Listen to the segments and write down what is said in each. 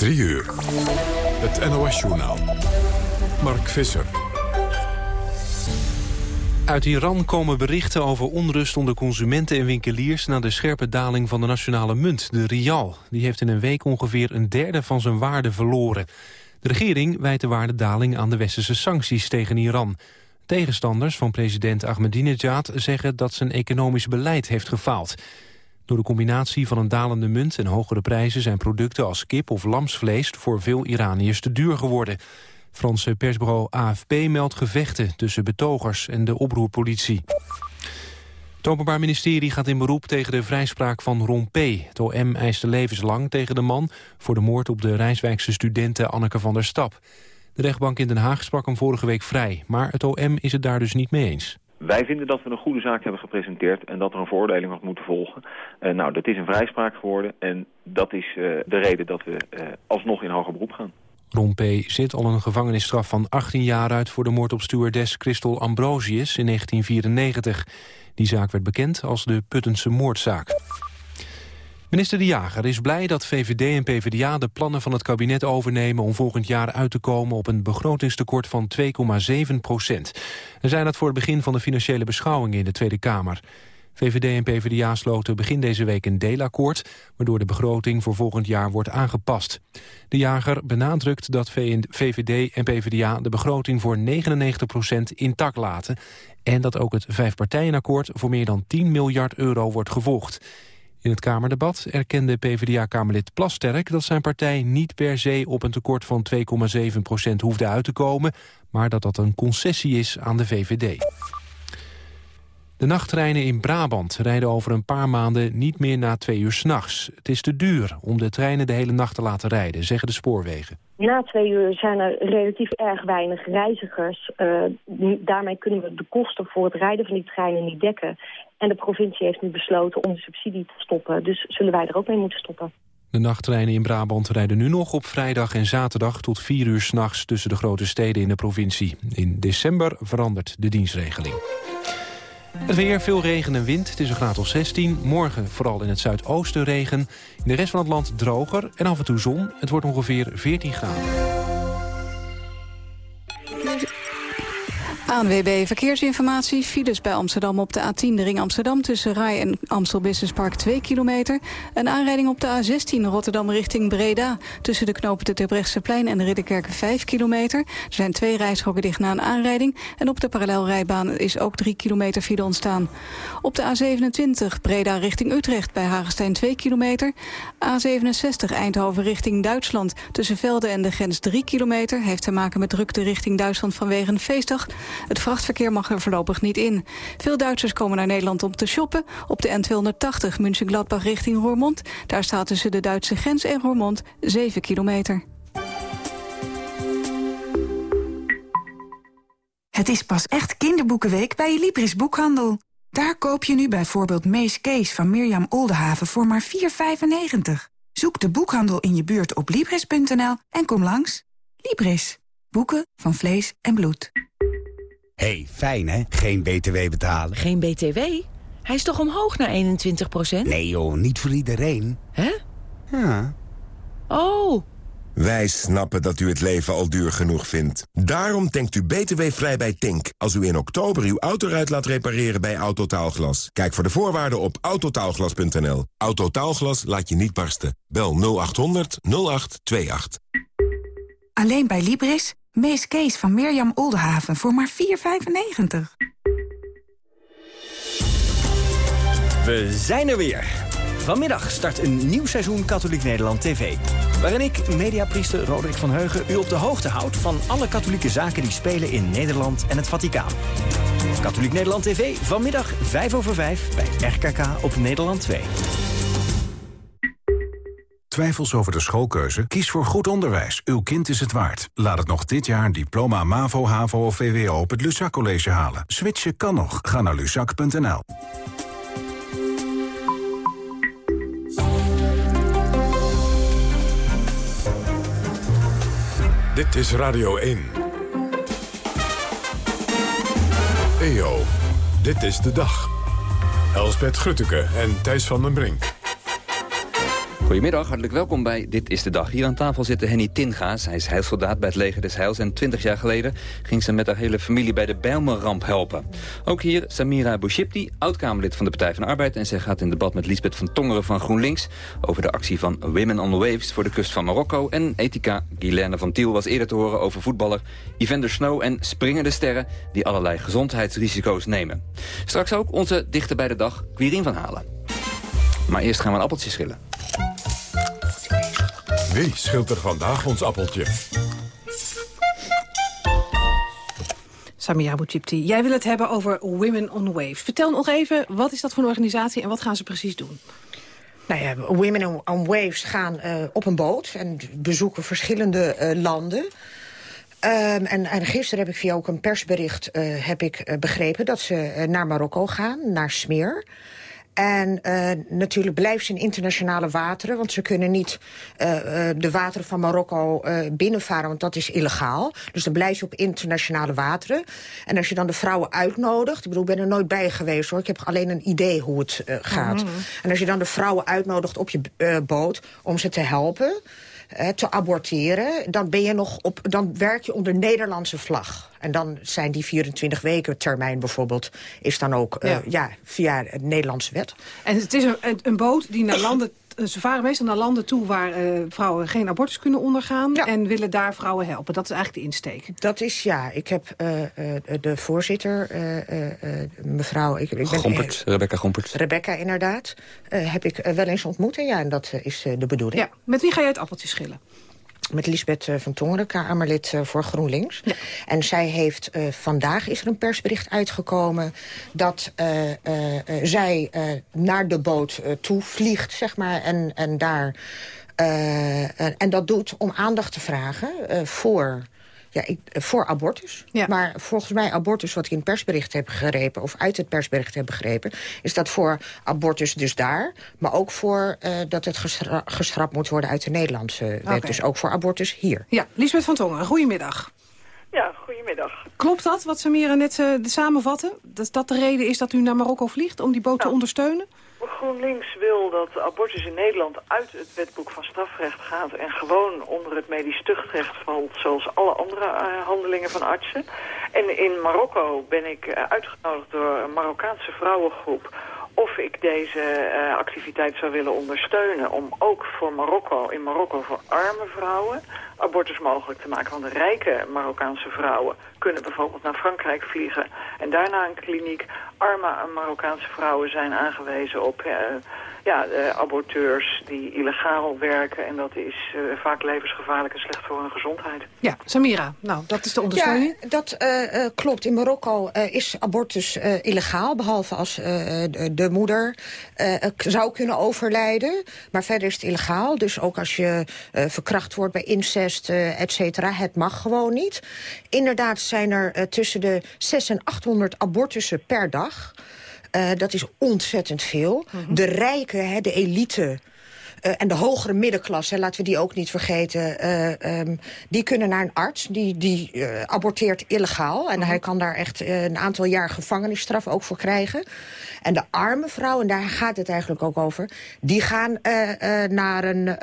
3 uur. Het NOS-journaal. Mark Visser. Uit Iran komen berichten over onrust onder consumenten en winkeliers... na de scherpe daling van de nationale munt, de rial. Die heeft in een week ongeveer een derde van zijn waarde verloren. De regering wijt de waardedaling aan de westerse sancties tegen Iran. Tegenstanders van president Ahmadinejad zeggen dat zijn economisch beleid heeft gefaald. Door de combinatie van een dalende munt en hogere prijzen... zijn producten als kip of lamsvlees voor veel Iraniërs te duur geworden. Franse persbureau AFP meldt gevechten tussen betogers en de oproerpolitie. Het Openbaar Ministerie gaat in beroep tegen de vrijspraak van Ron P. Het OM eiste levenslang tegen de man... voor de moord op de Rijswijkse studente Anneke van der Stap. De rechtbank in Den Haag sprak hem vorige week vrij... maar het OM is het daar dus niet mee eens. Wij vinden dat we een goede zaak hebben gepresenteerd en dat er een veroordeling had moeten volgen. Uh, nou, dat is een vrijspraak geworden en dat is uh, de reden dat we uh, alsnog in hoger beroep gaan. Ron P. zit al een gevangenisstraf van 18 jaar uit... voor de moord op stewardess Christel Ambrosius in 1994. Die zaak werd bekend als de Puttense moordzaak. Minister De Jager is blij dat VVD en PvdA de plannen van het kabinet overnemen om volgend jaar uit te komen op een begrotingstekort van 2,7 procent. En zijn dat voor het begin van de financiële beschouwingen in de Tweede Kamer. VVD en PvdA sloten begin deze week een deelakkoord... waardoor de begroting voor volgend jaar wordt aangepast. De jager benadrukt dat VVD en PvdA de begroting voor 99% intact laten... en dat ook het vijfpartijenakkoord voor meer dan 10 miljard euro wordt gevolgd. In het Kamerdebat erkende PvdA-Kamerlid Plasterk dat zijn partij niet per se op een tekort van 2,7 procent hoefde uit te komen, maar dat dat een concessie is aan de VVD. De nachttreinen in Brabant rijden over een paar maanden niet meer na twee uur s'nachts. Het is te duur om de treinen de hele nacht te laten rijden, zeggen de spoorwegen. Na twee uur zijn er relatief erg weinig reizigers. Uh, daarmee kunnen we de kosten voor het rijden van die treinen niet dekken. En de provincie heeft nu besloten om de subsidie te stoppen. Dus zullen wij er ook mee moeten stoppen. De nachttreinen in Brabant rijden nu nog op vrijdag en zaterdag tot vier uur s'nachts tussen de grote steden in de provincie. In december verandert de dienstregeling. Het weer, veel regen en wind. Het is een graad of 16. Morgen vooral in het zuidoosten regen. In de rest van het land droger en af en toe zon. Het wordt ongeveer 14 graden. ANWB Verkeersinformatie. Files bij Amsterdam op de A10, de ring Amsterdam... tussen Rai en Amstel Business Park 2 kilometer. Een aanrijding op de A16 Rotterdam richting Breda... tussen de knopen de Terbrechtseplein en de Ridderkerken 5 kilometer. Er zijn twee rijstroken dicht na een aanrijding... en op de parallelrijbaan is ook 3 kilometer file ontstaan. Op de A27 Breda richting Utrecht bij Hagestein 2 kilometer. A67 Eindhoven richting Duitsland tussen Velden en de grens 3 kilometer... heeft te maken met drukte richting Duitsland vanwege een feestdag... Het vrachtverkeer mag er voorlopig niet in. Veel Duitsers komen naar Nederland om te shoppen. Op de N280 München-Gladbach richting Roermond. Daar staat tussen de Duitse grens en Roermond 7 kilometer. Het is pas echt kinderboekenweek bij je Libris Boekhandel. Daar koop je nu bijvoorbeeld Mees Kees van Mirjam Oldenhaven voor maar 4,95. Zoek de boekhandel in je buurt op Libris.nl en kom langs. Libris. Boeken van vlees en bloed hey, fijn hè? Geen BTW betalen. Geen BTW? Hij is toch omhoog naar 21% Nee joh, niet voor iedereen. Hè? Ja. Oh. Wij snappen dat u het leven al duur genoeg vindt. Daarom denkt u btw-vrij bij Tink. Als u in oktober uw auto uit laat repareren bij Autotaalglas. Kijk voor de voorwaarden op autotaalglas.nl. Autotaalglas laat je niet barsten. Bel 0800 0828. Alleen bij Libris Mees Kees van Mirjam Oldenhaven voor maar 4,95. We zijn er weer. Vanmiddag start een nieuw seizoen Katholiek Nederland TV. Waarin ik, mediapriester Roderick van Heugen, u op de hoogte houd... van alle katholieke zaken die spelen in Nederland en het Vaticaan. Katholiek Nederland TV, vanmiddag 5 over 5 bij RKK op Nederland 2. Twijfels over de schoolkeuze? Kies voor goed onderwijs. Uw kind is het waard. Laat het nog dit jaar een diploma MAVO, HAVO of VWO op het Luzak College halen. Switchen kan nog. Ga naar luzak.nl. Dit is Radio 1. EO, dit is de dag. Elsbet Grutteke en Thijs van den Brink. Goedemiddag, hartelijk welkom bij Dit is de Dag. Hier aan tafel zit Henny Tinga's. Hij is heilsoldaat bij het leger des Heils... en 20 jaar geleden ging ze met haar hele familie bij de Bijlmerramp helpen. Ook hier Samira Bouchipti, oud-Kamerlid van de Partij van de Arbeid... en zij gaat in debat met Lisbeth van Tongeren van GroenLinks... over de actie van Women on the Waves voor de kust van Marokko. En Etika Guilaine van Tiel was eerder te horen over voetballer Evander Snow... en springende sterren die allerlei gezondheidsrisico's nemen. Straks ook onze dichter bij de dag, Quirin van Halen. Maar eerst gaan we een appeltje schillen. Wie schilt er vandaag ons appeltje? Samira Boutjipti, jij wil het hebben over Women on Waves. Vertel nog even, wat is dat voor een organisatie en wat gaan ze precies doen? Nou ja, Women on Waves gaan uh, op een boot en bezoeken verschillende uh, landen. Um, en, en, gisteren heb ik via ook een persbericht uh, heb ik, begrepen... dat ze naar Marokko gaan, naar Smeer. En uh, natuurlijk blijven ze in internationale wateren... want ze kunnen niet uh, de wateren van Marokko uh, binnenvaren... want dat is illegaal. Dus dan blijven ze op internationale wateren. En als je dan de vrouwen uitnodigt... ik bedoel, ik ben er nooit bij geweest, hoor. Ik heb alleen een idee hoe het gaat. Mm -hmm. En als je dan de vrouwen uitnodigt op je boot om ze te helpen te aborteren... Dan, ben je nog op, dan werk je onder Nederlandse vlag. En dan zijn die 24 weken termijn bijvoorbeeld... is dan ook ja. Uh, ja via de Nederlandse wet. En het is een, een boot die naar landen ze varen meestal naar landen toe waar uh, vrouwen geen abortus kunnen ondergaan... Ja. en willen daar vrouwen helpen. Dat is eigenlijk de insteek. Dat is, ja. Ik heb uh, uh, de voorzitter, mevrouw... Ik, ik ben, Gompert, Rebecca Gompert. Rebecca, inderdaad. heb ik wel eens ontmoet. En ja, en dat is de bedoeling. Ja. Met wie ga je het appeltje schillen? Met Lisbeth van Tongeren, Kamerlid voor GroenLinks. Ja. En zij heeft, uh, vandaag is er een persbericht uitgekomen... dat uh, uh, zij naar de boot toe vliegt, zeg maar, en, en daar... en dat doet om aandacht te vragen voor ja, ik, voor abortus. Ja. Maar volgens mij abortus wat ik in het persbericht heb gegrepen... of uit het persbericht heb begrepen... is dat voor abortus dus daar... maar ook voor uh, dat het geschra geschrapt moet worden uit de Nederlandse wet. Okay. Dus ook voor abortus hier. Ja, Lisbeth van Tongen, goedemiddag. Ja, goedemiddag. Klopt dat, wat Samira net uh, samenvatte? Dat dat de reden is dat u naar Marokko vliegt om die boot nou, te ondersteunen? GroenLinks wil dat abortus in Nederland uit het wetboek van strafrecht gaat... en gewoon onder het medisch tuchtrecht valt, zoals alle andere uh, handelingen van artsen. En in Marokko ben ik uh, uitgenodigd door een Marokkaanse vrouwengroep of ik deze uh, activiteit zou willen ondersteunen... om ook voor Marokko, in Marokko voor arme vrouwen abortus mogelijk te maken. Want de rijke Marokkaanse vrouwen kunnen bijvoorbeeld naar Frankrijk vliegen... en daarna een kliniek. Arme Marokkaanse vrouwen zijn aangewezen op... Uh, ja, uh, aborteurs die illegaal werken. En dat is uh, vaak levensgevaarlijk en slecht voor hun gezondheid. Ja, Samira, nou, dat is de ondersteuning. Ja, dat uh, klopt. In Marokko is abortus illegaal. Behalve als de, de, moeder zou kunnen overlijden. Maar verder is het illegaal. Dus ook als je verkracht wordt bij incest, et cetera. Het mag gewoon niet. Inderdaad zijn er tussen de 600 en 800 abortussen per dag... Uh, dat is ontzettend veel. Mm -hmm. De rijken, hè, de elite... Uh, en de hogere middenklasse, laten we die ook niet vergeten... Uh, um, die kunnen naar een arts, die, die uh, aborteert illegaal. En mm -hmm. hij kan daar echt een aantal jaar gevangenisstraf ook voor krijgen. En de arme vrouwen, en daar gaat het eigenlijk ook over... die gaan naar een,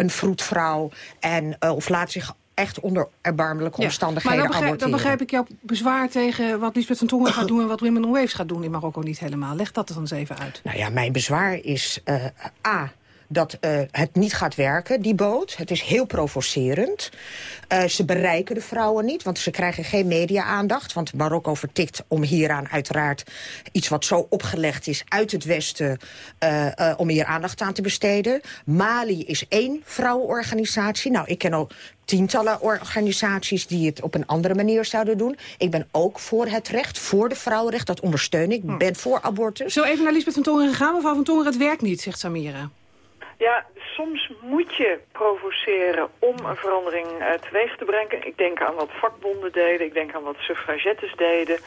een vroedvrouw en, of laten zich echt onder erbarmelijke omstandigheden ja, maar dan begrijp, dan begrijp ik jouw bezwaar tegen wat Lisbeth van Tongen gaat doen... en wat Women on Waves gaat doen in Marokko niet helemaal. Leg dat dan eens even uit. Nou ja, mijn bezwaar is uh, A dat uh, het niet gaat werken, die boot. Het is heel provocerend. Uh, ze bereiken de vrouwen niet, want ze krijgen geen media-aandacht. Want Marokko vertikt om hieraan uiteraard iets wat zo opgelegd is... uit het Westen, uh, om hier aandacht aan te besteden. Mali is één vrouwenorganisatie. Nou, ik ken ook tientallen organisaties die het op een andere manier zouden doen. Ik ben ook voor het recht, voor de vrouwenrecht. Dat ondersteun ik. Ik hm. ben voor abortus. Zo even naar Lisbeth van Tongeren gegaan. Mevrouw van Tongeren, het werkt niet, zegt Samira. Ja, soms moet je provoceren om een verandering uh, teweeg te brengen. Ik denk aan wat vakbonden deden, ik denk aan wat suffragettes deden.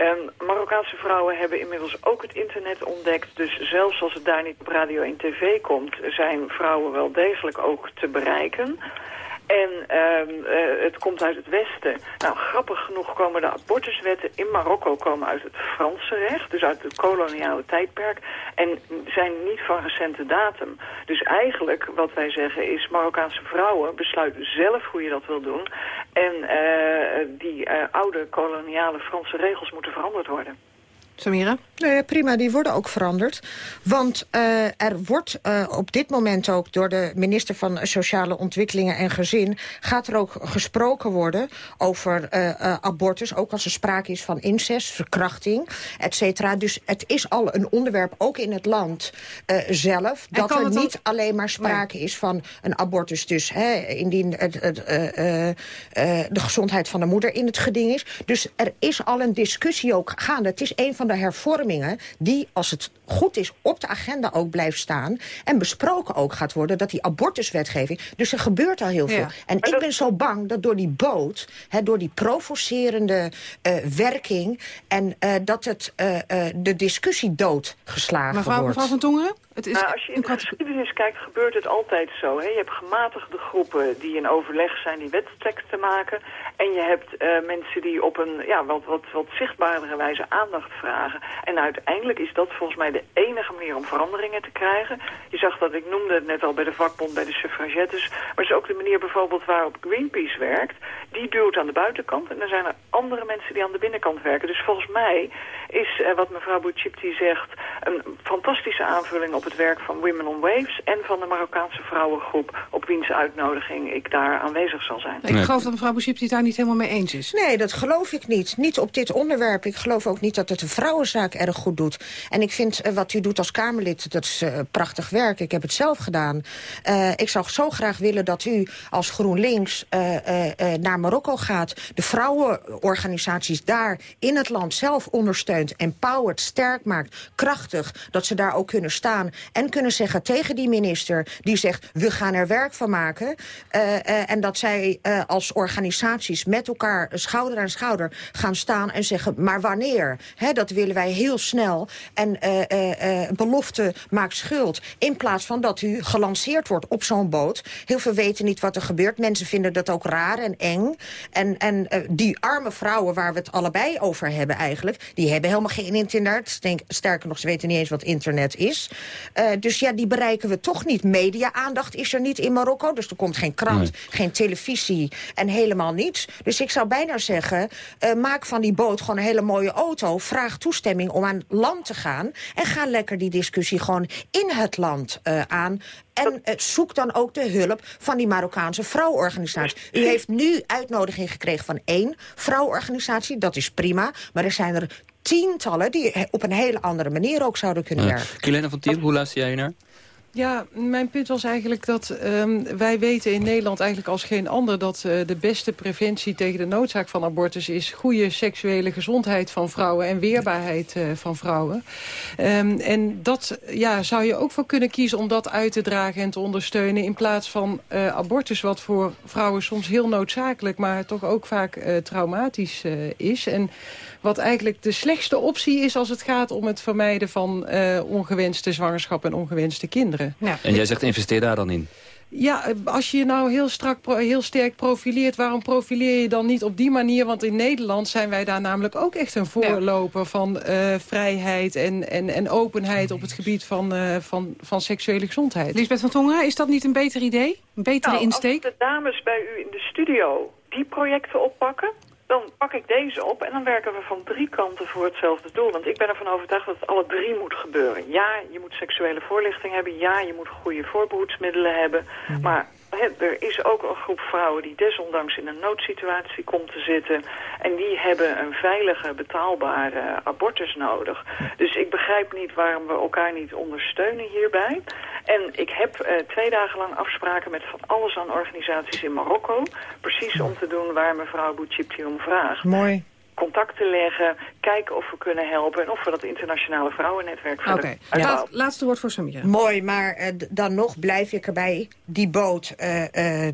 Um, Marokkaanse vrouwen hebben inmiddels ook het internet ontdekt. Dus zelfs als het daar niet op radio en tv komt, zijn vrouwen wel degelijk ook te bereiken. En eh, het komt uit het Westen. Nou, grappig genoeg komen de abortuswetten in Marokko komen uit het Franse recht. Dus uit het koloniale tijdperk. En zijn niet van recente datum. Dus eigenlijk wat wij zeggen is... Marokkaanse vrouwen besluiten zelf hoe je dat wil doen. En uh, die uh, oude koloniale Franse regels moeten veranderd worden. Samira? Nee, prima, die worden ook veranderd. Want uh, er wordt uh, op dit moment ook door de minister van Sociale Ontwikkelingen en Gezin... gaat er ook gesproken worden over uh, abortus. Ook als er sprake is van incest, verkrachting, et cetera. Dus het is al een onderwerp, ook in het land zelf... dat er niet ook... alleen maar sprake nee. is van een abortus. Dus hè, indien het, het, de gezondheid van de moeder in het geding is. Dus er is al een discussie ook gaande. Het is een van de hervormingen die, als het goed is, op de agenda ook blijft staan... en besproken ook gaat worden, dat die abortuswetgeving... dus er gebeurt al heel veel. Ja. En ik ben zo bang dat door die boot, hè, door die provocerende uh, werking... en uh, dat het uh, de discussie doodgeslagen mevrouw, wordt. Mevrouw van Tongeren? Het is nou, als je in de geschiedenis kijkt, gebeurt het altijd zo. Hè? Je hebt gematigde groepen die in overleg zijn die wetsteksten maken. En je hebt uh, mensen die op een ja, wat, wat, wat zichtbaardere wijze aandacht vragen. En uiteindelijk is dat volgens mij de enige manier om veranderingen te krijgen. Je zag dat, ik noemde het net al bij de vakbond, bij de suffragettes. Maar het is ook de manier bijvoorbeeld waarop Greenpeace werkt. Die duwt aan de buitenkant en dan zijn er andere mensen die aan de binnenkant werken. Dus volgens mij is uh, wat mevrouw Bouchipti zegt een fantastische aanvulling op het werk van Women on Waves... en van de Marokkaanse vrouwengroep op wiens uitnodiging ik daar aanwezig zal zijn. Ik geloof dat mevrouw Bouchipti het daar niet helemaal mee eens is. Nee, dat geloof ik niet. Niet op dit onderwerp. Ik geloof ook niet dat het de vrouwenzaak erg goed doet. En ik vind uh, wat u doet als Kamerlid, dat is uh, prachtig werk. Ik heb het zelf gedaan. Uh, ik zou zo graag willen dat u als GroenLinks naar Marokko gaat. De vrouwenorganisaties daar in het land zelf ondersteunt. Empowert, sterk maakt, krachtig. Dat ze daar ook kunnen staan en kunnen zeggen tegen die minister... die zegt, we gaan er werk van maken. En dat zij als organisaties met elkaar schouder aan schouder gaan staan... en zeggen, maar wanneer? Dat willen wij heel snel. En belofte maakt schuld. In plaats van dat u gelanceerd wordt op zo'n boot. Heel veel weten niet wat er gebeurt. Mensen vinden dat ook raar en eng. En, en die arme vrouwen waar we het allebei over hebben eigenlijk... die hebben helemaal geen internet. Sterker nog, ze weten niet eens wat internet is. Uh, dus ja, die bereiken we toch niet. Media-aandacht is er niet in Marokko. Dus er komt geen krant, nee. geen televisie en helemaal niets. Dus ik zou bijna zeggen, uh, maak van die boot gewoon een hele mooie auto. Vraag toestemming om aan land te gaan. En ga lekker die discussie gewoon in het land uh, aan. En uh, zoek dan ook de hulp van die Marokkaanse vrouworganisatie. U heeft nu uitnodiging gekregen van één vrouworganisatie. Dat is prima. Maar er zijn er tientallen die op een hele andere manier ook zouden kunnen werken. Kilena van Tiel, hoe luister jij naar? Ja, mijn punt was eigenlijk dat um, wij weten in Nederland eigenlijk als geen ander... dat uh, de beste preventie tegen de noodzaak van abortus is... goede seksuele gezondheid van vrouwen en weerbaarheid uh, van vrouwen. Um, en dat ja, zou je ook voor kunnen kiezen om dat uit te dragen en te ondersteunen... in plaats van uh, abortus, wat voor vrouwen soms heel noodzakelijk... maar toch ook vaak traumatisch is. En wat eigenlijk de slechtste optie is als het gaat om het vermijden van ongewenste zwangerschap en ongewenste kinderen. Ja. En jij zegt investeer daar dan in? Ja, als je je nou heel, strak, heel sterk profileert... waarom profileer je dan niet op die manier? Want in Nederland zijn wij daar namelijk ook echt een voorloper... Ja. van uh, vrijheid en, en, en openheid op het gebied van, uh, van, van seksuele gezondheid. Lisbeth van Tongeren, is dat niet een beter idee? Een betere nou, insteek? als de dames bij u in de studio die projecten oppakken dan pak ik deze op en dan werken we van drie kanten voor hetzelfde doel. Want ik ben ervan overtuigd dat het alle drie moet gebeuren. Ja, je moet seksuele voorlichting hebben. Ja, je moet goede voorbehoedsmiddelen hebben. Mm. Maar er is ook een groep vrouwen die desondanks in een noodsituatie komt te zitten. En die hebben een veilige, betaalbare abortus nodig. Dus ik begrijp niet waarom we elkaar niet ondersteunen hierbij. En ik heb uh, twee dagen lang afspraken met van alles aan organisaties in Marokko. Precies om te doen waar mevrouw Bouchipti om vraagt. Mooi contacten leggen, kijken of we kunnen helpen... en of we dat internationale vrouwennetwerk verder Oké, okay. ja. laatste woord voor Samira. Mooi, maar uh, dan nog blijf ik erbij. Die boot... Uh,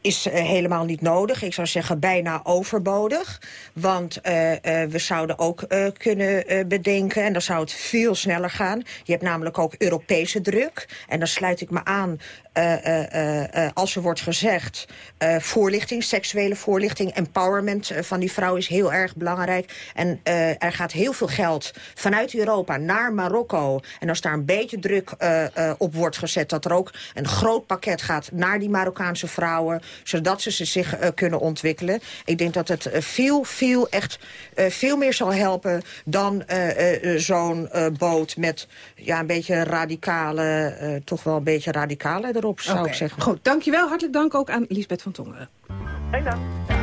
is helemaal niet nodig. Ik zou zeggen bijna overbodig. Want we zouden ook kunnen bedenken, en dan zou het veel sneller gaan. Je hebt namelijk ook Europese druk. En dan sluit ik me aan als er wordt gezegd... voorlichting, seksuele voorlichting, empowerment van die vrouw is heel erg belangrijk. En er gaat heel veel geld vanuit Europa naar Marokko. En als daar een beetje druk op wordt gezet... dat er ook een groot pakket gaat naar die Marokkaanse vrouwen... zodat ze zich kunnen ontwikkelen. Ik denk dat het veel, veel, echt veel meer zal helpen... dan zo'n boot met ja, een beetje radicale... toch wel een beetje radicale erop, zou ik zeggen. Goed, dankjewel. Hartelijk dank ook aan Lisbeth van Tongeren. Hey dan.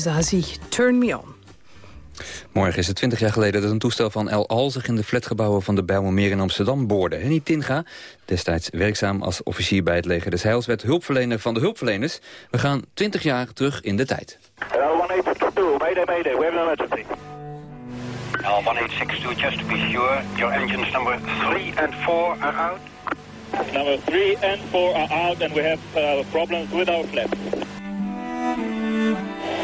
Zazie, Turn Me On. Morgen is het 20 jaar geleden dat een toestel van El Al zich in de flatgebouwen van de Bijlmermeer in Amsterdam boorde. Henny Tinga, destijds werkzaam als officier bij het leger des Heils, werd hulpverlener van de hulpverleners. We gaan 20 jaar terug in de tijd. Hello, 1862, mayday, mayday, we have an emergency. L1862, just to be sure, your engines number 3 and 4 are out? Number 3 and 4 are out and we have uh, problems with our flaps.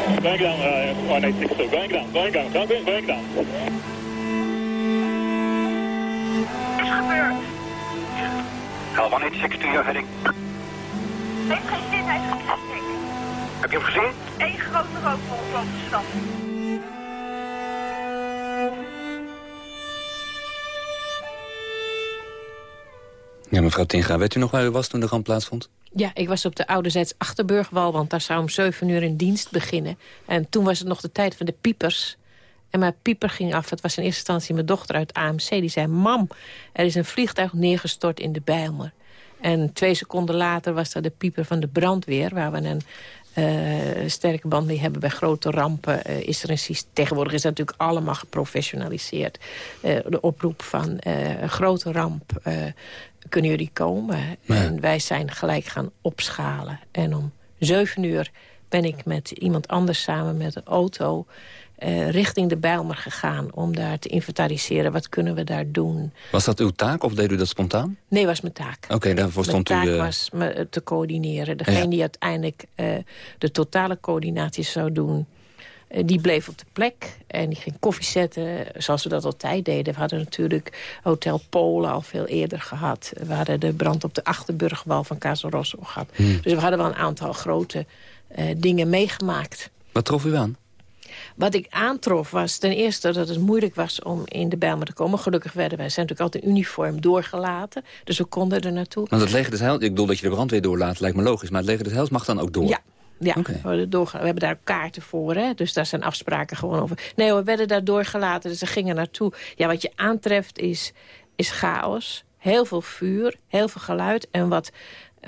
Going down, uh, 1862. Going down, going down, going, going down. Is gebeurd. L1862, you're heading. Heeft gezien, hij is gestikt. Heb je hem gezien? Eén grote rookbol boven de stad. Ja, mevrouw Tinga, weet u nog waar u was toen de ramp plaatsvond? Ja, ik was op de ouderzijds Achterburgwal, want daar zou om 7 uur een dienst beginnen. En toen was het nog de tijd van de piepers. En mijn pieper ging af. Het was in eerste instantie mijn dochter uit AMC. Die zei, mam, er is een vliegtuig neergestort in de Bijlmer. En twee seconden later was er de pieper van de brandweer... waar we een uh, sterke band mee hebben bij grote rampen. Uh, is er een Tegenwoordig is dat natuurlijk allemaal geprofessionaliseerd. Uh, de oproep van grote ramp, kunnen jullie komen? En wij zijn gelijk gaan opschalen. En om zeven uur ben ik met iemand anders samen met een auto... Uh, richting de Bijlmer gegaan om daar te inventariseren. Wat kunnen we daar doen? Was dat uw taak of deed u dat spontaan? Nee, was mijn taak. Oké, daarvoor stond u... Mijn taak uh... was me te coördineren. Degene die uiteindelijk uh, de totale coördinatie zou doen... die bleef op de plek en die ging koffie zetten, zoals we dat altijd deden. We hadden natuurlijk Hotel Polen al veel eerder gehad. We hadden de brand op de Achterburgwal van Casa Rosso gehad. Hmm. Dus we hadden wel een aantal grote dingen meegemaakt. Wat trof u aan? Wat ik aantrof was ten eerste dat het moeilijk was om in de Bijlmer te komen. Gelukkig werden wij, zijn natuurlijk altijd in uniform doorgelaten. Dus we konden er naartoe. Want het leger des Heils, ik bedoel dat je de brandweer doorlaat, lijkt me logisch. Maar het leger des Heils mag dan ook door? Ja. Ja, okay. we, we, hebben daar kaarten voor, hè? dus daar zijn afspraken gewoon over. Nee, we werden daar doorgelaten, dus ze gingen naartoe. Ja, wat je aantreft is, is chaos Heel veel vuur, heel veel geluid. En wat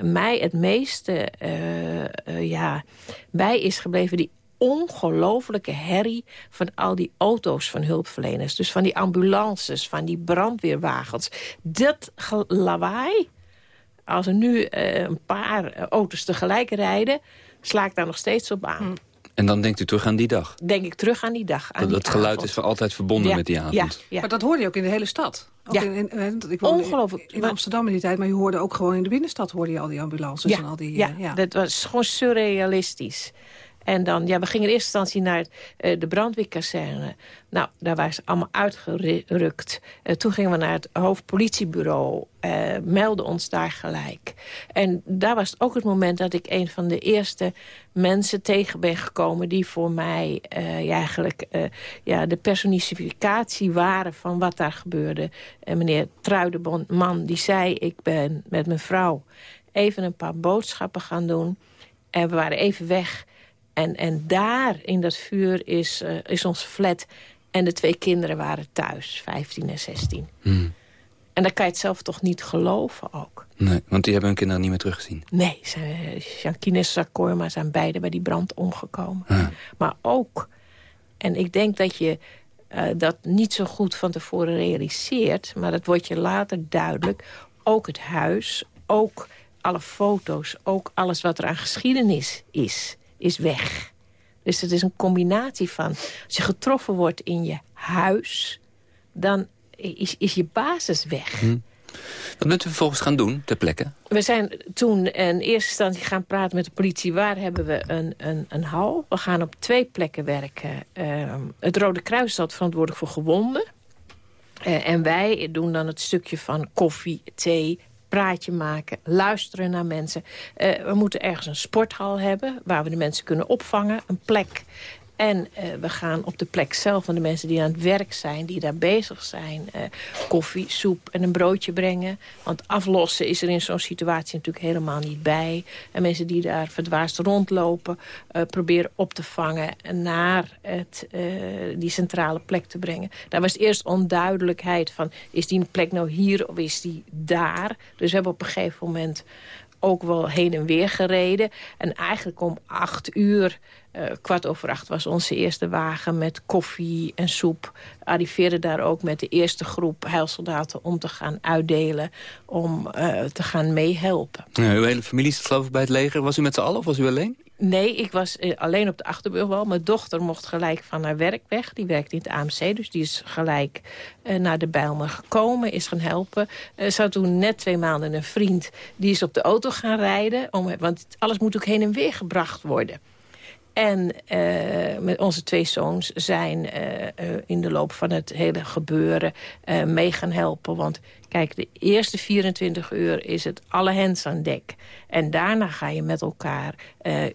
mij het meeste eh, eh, ja, bij is gebleven... die ongelofelijke herrie van al die auto's van hulpverleners. Dus van die ambulances, van die brandweerwagens. Dat lawaai, als er nu uh, een paar auto's tegelijk rijden... sla ik daar nog steeds op aan. En dan denkt u terug aan die dag? Denk ik terug aan die dag. Aan dat die geluid avond. is voor altijd verbonden Ja, met die avond. ja, ja. Maar dat hoorde je ook in de hele stad. Ook Ja. in, in, in- ik woonde Ongelooflijk. In Amsterdam in die tijd, maar je hoorde ook gewoon in de binnenstad hoorde je al die ambulances en al die... ja, eh, ja. dat was gewoon surrealistisch. En dan, ja, we gingen in eerste instantie naar eh, de brandweerkazerne. Nou, daar waren ze allemaal uitgerukt. Eh, toen gingen we naar het hoofdpolitiebureau. eh melden ons daar gelijk. En daar was ook het moment dat ik een van de eerste mensen tegen ben gekomen... die voor mij eigenlijk ja, de personificatie waren van wat daar gebeurde. En meneer Truideman, die zei... ik ben met mijn vrouw even een paar boodschappen gaan doen... En we waren even weg. En, en daar in dat vuur is, eh, is ons flat. En de twee kinderen waren thuis, 15 en 16. Hmm. En dan kan je het zelf toch niet geloven ook. Nee, want die hebben hun kinderen niet meer teruggezien. Nee, zijn, Shankine en Sakorma zijn beide bij die brand omgekomen. Maar ook, en ik denk dat je eh, dat niet zo goed van tevoren realiseert... maar dat wordt je later duidelijk, ook het huis, ook alle foto's... ook alles wat er aan geschiedenis is, is weg. Dus het is een combinatie van... als je getroffen wordt in je huis, dan is, is je basis weg. Wat bent u vervolgens gaan doen ter plekke? We zijn toen in eerste instantie gaan praten met de politie. Waar hebben we een, een, een hal? We gaan op twee plekken werken. Ehm, het Rode Kruis is altijd verantwoordelijk voor gewonden. Eh, en wij doen dan het stukje van koffie, thee, praatje maken, luisteren naar mensen. Eh, we moeten ergens een sporthal hebben waar we de mensen kunnen opvangen. Een plek. En eh, we gaan op de plek zelf van de mensen die aan het werk zijn... die daar bezig zijn, eh, koffie, soep en een broodje brengen. Want aflossen is er in zo'n situatie natuurlijk helemaal niet bij. En mensen die daar verdwaasd rondlopen... eh, proberen op te vangen en naar het, die centrale plek te brengen. Daar was eerst onduidelijkheid van... is die plek nou hier of is die daar? Dus we hebben op een gegeven moment ook wel heen en weer gereden. En eigenlijk om acht uur, eh, kwart over acht... was onze eerste wagen met koffie en soep. Arriveerde daar ook met de eerste groep heilsoldaten... om te gaan uitdelen, om eh, te gaan meehelpen. Ja, uw hele familie zit geloof ik bij het leger. Was u met z'n allen of was u alleen? Nee, ik was eh, alleen op de Achterburgwal. Mijn dochter mocht gelijk van haar werk weg. Die werkt in het AMC, dus die is gelijk eh, naar de Bijlmer gekomen. Is gaan helpen. Had toen net twee maanden een vriend. Die is op de auto gaan rijden. Om, want alles moet ook heen en weer gebracht worden. En eh, met onze twee zoons zijn eh, eh, in de loop van het hele gebeuren eh, mee gaan helpen. Want kijk, de eerste 24 uur is het alle hens aan dek. En daarna ga je met elkaar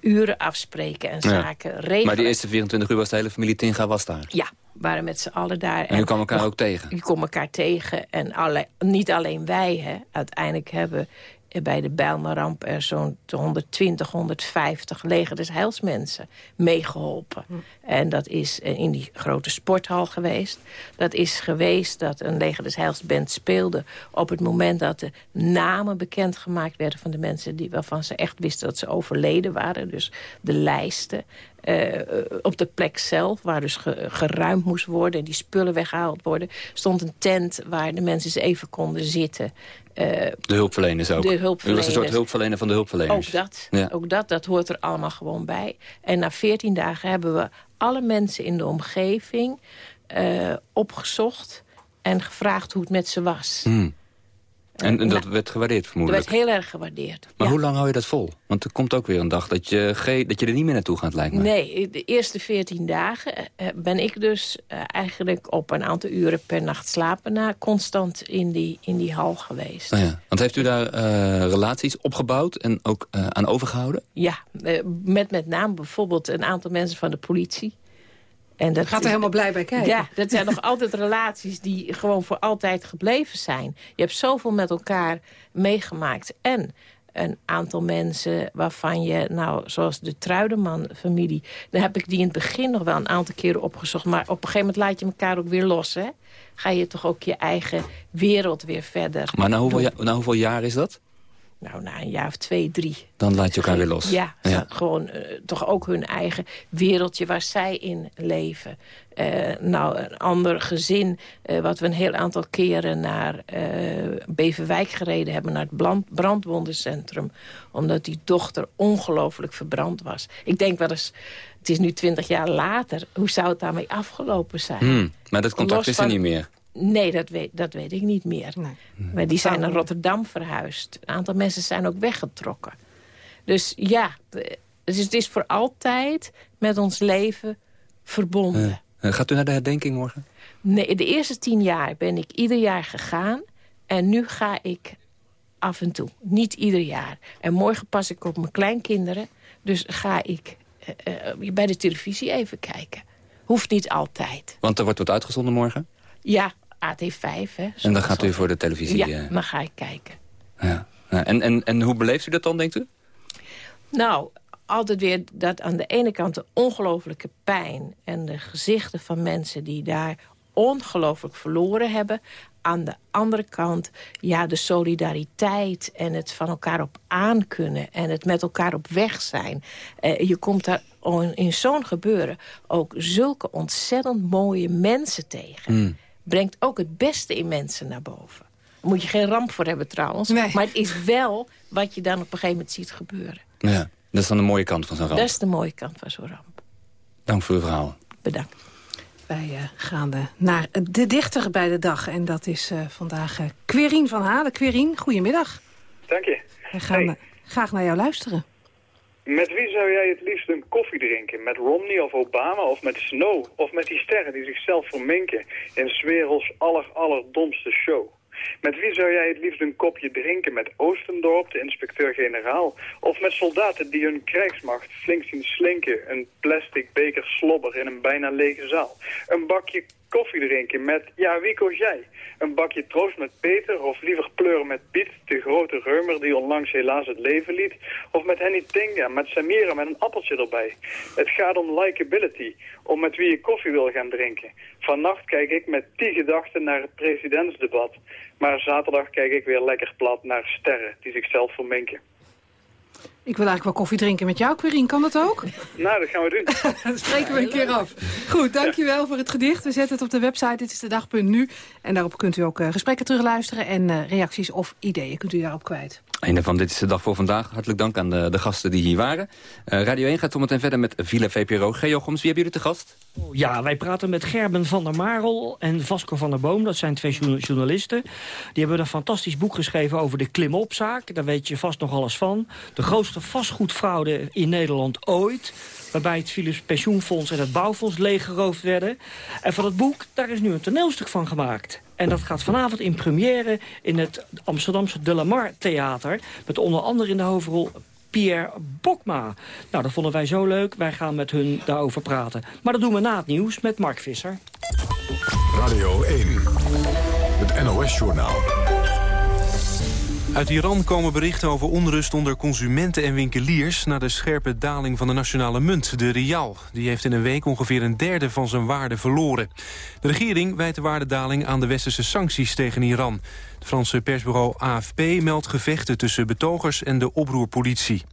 uren afspreken en Ja. zaken regelen. Maar die eerste 24 uur was de hele familie Tinga was daar. Ja, waren met z'n allen daar. En u kwam elkaar ook tegen? Je komt elkaar tegen. En alle, niet alleen wij, hè. Uiteindelijk hebben bij de Bijlmerramp er zo'n 120, 150 leger des heilsmensen meegeholpen. En dat is eh, in die grote sporthal geweest. Dat is geweest dat een leger des heilsband speelde... op het moment dat de namen bekendgemaakt werden van de mensen... Die, waarvan ze echt wisten dat ze overleden waren. Dus de lijsten. Eh, op de plek zelf, waar dus ge- geruimd moest worden... en die spullen weggehaald worden... stond een tent waar de mensen eens even konden zitten. Eh, De hulpverleners ook. De U was een hulpverleners. soort hulpverlener van de hulpverleners. ook dat, Ja. ook dat, dat hoort er allemaal gewoon bij. En na 14 dagen hebben we alle mensen in de omgeving eh, opgezocht... en gevraagd hoe het met ze was. Hmm. En, en dat nou, werd gewaardeerd Dat vermoedelijk. werd heel erg gewaardeerd. Maar hoe lang hou je dat vol? Want er komt ook weer een dag dat je, dat je er niet meer naartoe gaat, lijkt me. Nee, de eerste 14 dagen eh, ben ik dus eh, eigenlijk op een aantal uren per nacht slapen na constant in die, in die hal geweest. Oh ja. Want heeft u daar eh, relaties opgebouwd en ook eh, aan overgehouden? Ja, eh, met met name bijvoorbeeld een aantal mensen van de politie. En dat Gaat er helemaal blij bij kijken. Ja, dat zijn nog altijd relaties die gewoon voor altijd gebleven zijn. Je hebt zoveel met elkaar meegemaakt. En een aantal mensen waarvan je, nou, zoals de Truideman-familie... dan heb ik die in het begin nog wel een aantal keren opgezocht. Maar op een gegeven moment laat je elkaar ook weer los, hè? Ga je toch ook je eigen wereld weer verder Maar na hoeveel, na hoeveel jaar is dat? Nou, na een jaar of twee, drie. Dan laat je elkaar weer los. Ja, gewoon uh, toch ook hun eigen wereldje waar zij in leven. Uh, nou, een ander gezin, uh, wat we een heel aantal keren naar Beverwijk gereden hebben... naar het brandwondencentrum, omdat die dochter ongelooflijk verbrand was. Ik denk wel eens, het is nu twintig jaar later, hoe zou het daarmee afgelopen zijn? Hmm, maar dat contact is er niet meer. Nee, dat weet, dat weet ik niet meer. Nee. Maar die zijn naar Rotterdam verhuisd. Een aantal mensen zijn ook weggetrokken. Dus ja, dus het is voor altijd met ons leven verbonden. Uh, gaat u naar de herdenking morgen? Nee, de eerste tien jaar ben ik ieder jaar gegaan. En nu ga ik af en toe. Niet ieder jaar. En morgen pas ik op mijn kleinkinderen. Dus ga ik uh, bij de televisie even kijken. Hoeft niet altijd. Want er wordt wat uitgezonden morgen? Ja, AT5. Hè, en dan gaat u voor de televisie? Ja, uh... dan ga ik kijken. Ja. En, en, en hoe beleeft u dat dan, denkt u? Nou, altijd weer dat aan de ene kant de ongelofelijke pijn... en de gezichten van mensen die daar ongelooflijk verloren hebben. Aan de andere kant, ja, de solidariteit en het van elkaar op aankunnen... en het met elkaar op weg zijn. Uh, je komt daar in zo'n gebeuren ook zulke ontzettend mooie mensen tegen... Mm brengt ook het beste in mensen naar boven. Daar moet je geen ramp voor hebben trouwens. Maar het is wel wat je dan op een gegeven moment ziet gebeuren. Ja, dat is dan de mooie kant van zo'n ramp. Dat is de mooie kant van zo'n ramp. Dank voor uw verhaal. Bedankt. Wij uh, gaan uh, naar de dichter bij de dag. En dat is uh, vandaag Querien van Halen. Querien, goedemiddag. Dank je. We gaan hey. graag naar jou luisteren. Met wie zou jij het liefst een koffie drinken? Met Romney of Obama of met Snow? Of met die sterren die zichzelf verminken in 's werelds aller allerdomste show? Met wie zou jij het liefst een kopje drinken? Met Oostendorp, de inspecteur-generaal? Of met soldaten die hun krijgsmacht flink zien slinken? Een plastic beker slobber in een bijna lege zaal? Een bakje koffie drinken met, ja, wie koos jij? Een bakje troost met Peter of liever pleuren met Piet, de grote reumer die onlangs helaas het leven liet? Of met Henny Tinga, met Samira met een appeltje erbij? Het gaat om likability, om met wie je koffie wil gaan drinken. Vannacht kijk ik met die gedachten naar het presidentsdebat. Maar zaterdag kijk ik weer lekker plat naar sterren die zichzelf verminken. Ik wil eigenlijk wel koffie drinken met jou, Querien. Kan dat ook? Nou, dat gaan we doen. dat spreken we een keer af. Goed, dankjewel ja. voor het gedicht. We zetten het op de website. Dit is de dag.nu. En daarop kunt u ook uh, gesprekken terugluisteren. En uh, reacties of ideeën kunt u daarop kwijt. Einde van Dit is de Dag voor Vandaag. Hartelijk dank aan de, de gasten die hier waren. Uh, Radio 1 gaat zometeen verder met Villa VPRO. Geo Goms, wie hebben jullie te gast? Ja, wij praten met Gerben van der Marel en Vasco van der Boom. Dat zijn twee journalisten. Die hebben een fantastisch boek geschreven over de klimopzaak. Daar weet je vast nog alles van. De grootste vastgoedfraude in Nederland ooit. Waarbij het Philips Pensioenfonds en het Bouwfonds leeggeroofd werden. En van het boek, daar is nu een toneelstuk van gemaakt. En dat gaat vanavond in première in het Amsterdamse De Lamar Theater. Met onder andere in de hoofdrol Pierre Bokma. Nou, dat vonden wij zo leuk. Wij gaan met hun daarover praten. Maar dat doen we na het nieuws met Mark Visser. Radio 1, het NOS-journaal. Uit Iran komen berichten over onrust onder consumenten en winkeliers... na de scherpe daling van de nationale munt, de rial. Die heeft in een week ongeveer een derde van zijn waarde verloren. De regering wijt de waardedaling aan de westerse sancties tegen Iran. Het Franse persbureau AFP meldt gevechten tussen betogers en de oproerpolitie.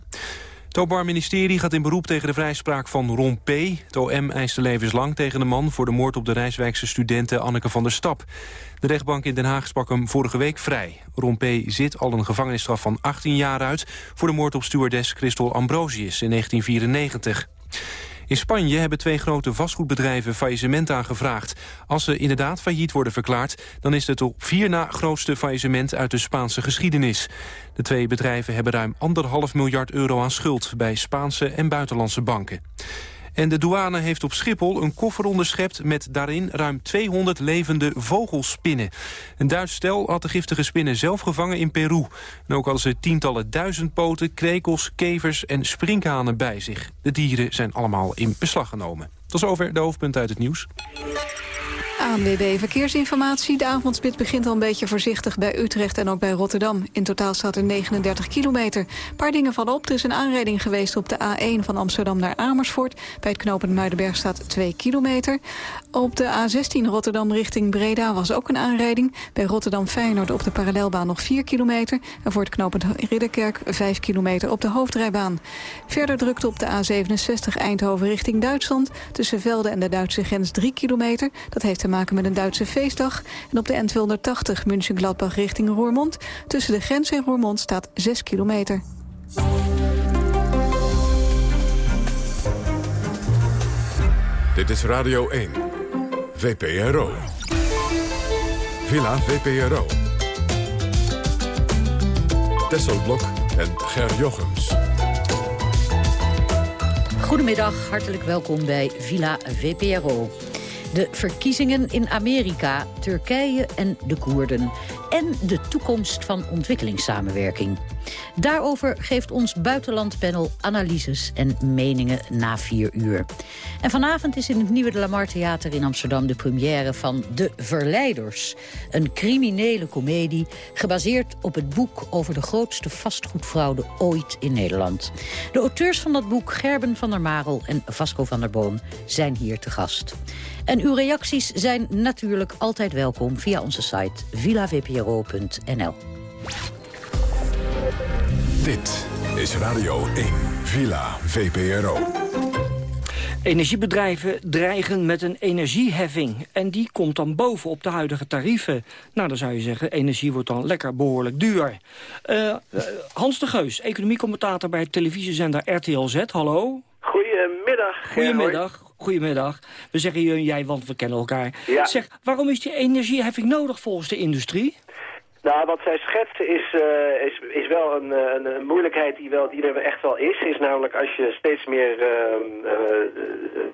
Het Openbaar Ministerie gaat in beroep tegen de vrijspraak van Ron P. Het OM eiste levenslang tegen de man voor de moord op de Rijswijkse studente Anneke van der Stap. De rechtbank in Den Haag sprak hem vorige week vrij. Ron P. zit al een gevangenisstraf van 18 jaar uit... voor de moord op stewardess Christel Ambrosius in 1994. In Spanje hebben twee grote vastgoedbedrijven faillissement aangevraagd. Als ze inderdaad failliet worden verklaard... dan is het op vier na grootste faillissement uit de Spaanse geschiedenis. De twee bedrijven hebben ruim anderhalf miljard euro aan schuld... bij Spaanse en buitenlandse banken. En de douane heeft op Schiphol een koffer onderschept... met daarin ruim 200 levende vogelspinnen. Een Duits stel had de giftige spinnen zelf gevangen in Peru. En ook hadden ze tientallen duizendpoten, krekels, kevers en sprinkhanen bij zich. De dieren zijn allemaal in beslag genomen. Tot zover de hoofdpunten uit het nieuws. ANWB Verkeersinformatie. De avondspit begint al een beetje voorzichtig bij Utrecht en ook bij Rotterdam. In totaal staat er 39 kilometer. Een paar dingen vallen op. Er is een aanrijding geweest op de A1 van Amsterdam naar Amersfoort. Bij het knooppunt Muidenberg staat 2 kilometer. Op de A16 Rotterdam richting Breda was ook een aanrijding. Bij Rotterdam Feyenoord op de parallelbaan nog 4 kilometer. En voor het knooppunt Ridderkerk 5 kilometer op de hoofdrijbaan. Verder drukte op de A67 Eindhoven richting Duitsland. Tussen Velde en de Duitse grens 3 kilometer. Dat heeft te maken met een Duitse feestdag. En op de N280 München-Gladbach richting Roermond. Tussen de grens en Roermond staat 6 kilometer. Dit is Radio 1. VPRO. Villa VPRO. Tesselblok en Ger Jochems. Goedemiddag, hartelijk welkom bij Villa VPRO. De verkiezingen in Amerika, Turkije en de Koerden. En de toekomst van ontwikkelingssamenwerking. Daarover geeft ons buitenlandpanel analyses en meningen na vier uur. En vanavond is in het Nieuwe de Lamar Theater in Amsterdam... de première van De Verleiders. Een criminele komedie gebaseerd op het boek... over de grootste vastgoedfraude ooit in Nederland. De auteurs van dat boek, Gerben van der Marel en Vasco van der Boom... zijn hier te gast. En uw reacties zijn natuurlijk altijd welkom via onze site villavpro.nl. Dit is Radio 1, Villa VPRO. Energiebedrijven dreigen met een energieheffing. En die komt dan bovenop de huidige tarieven. Nou, dan zou je zeggen, energie wordt dan lekker behoorlijk duur. Uh, uh, Hans de Geus, economiecommentator bij televisiezender RTL Z. Hallo. Goedemiddag. Goedemiddag. Goedemiddag. We zeggen je en jij, want we kennen elkaar. Ja. Zeg, waarom is die energieheffing nodig volgens de industrie? Nou, wat zij schetsen is, uh, is, is wel een, een, een, moeilijkheid die, wel, die er echt wel is. Is namelijk als je steeds meer uh, uh,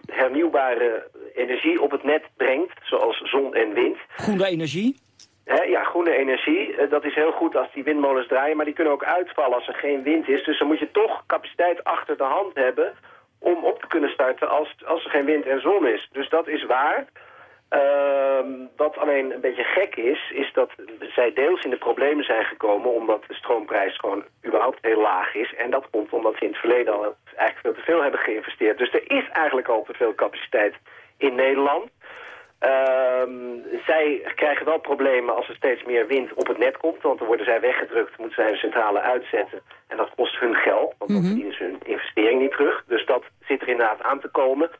hernieuwbare energie op het net brengt, zoals zon en wind. Groene energie? He, ja, groene energie. dat is heel goed als die windmolens draaien, maar die kunnen ook uitvallen als er geen wind is. Dus dan moet je toch capaciteit achter de hand hebben om op te kunnen starten als, als er geen wind en zon is. Dus dat is waar. Uh, wat alleen een beetje gek is, is dat zij deels in de problemen zijn gekomen... omdat de stroomprijs gewoon überhaupt heel laag is. En dat komt omdat ze in het verleden al eigenlijk veel te veel hebben geïnvesteerd. Dus er is eigenlijk al te veel capaciteit in Nederland. Uh, zij krijgen wel problemen als er steeds meer wind op het net komt. Want dan worden zij weggedrukt, moeten zij een centrale uitzetten. En dat kost hun geld, want dan verdienen ze hun investering niet terug. Dus dat zit er inderdaad aan te komen.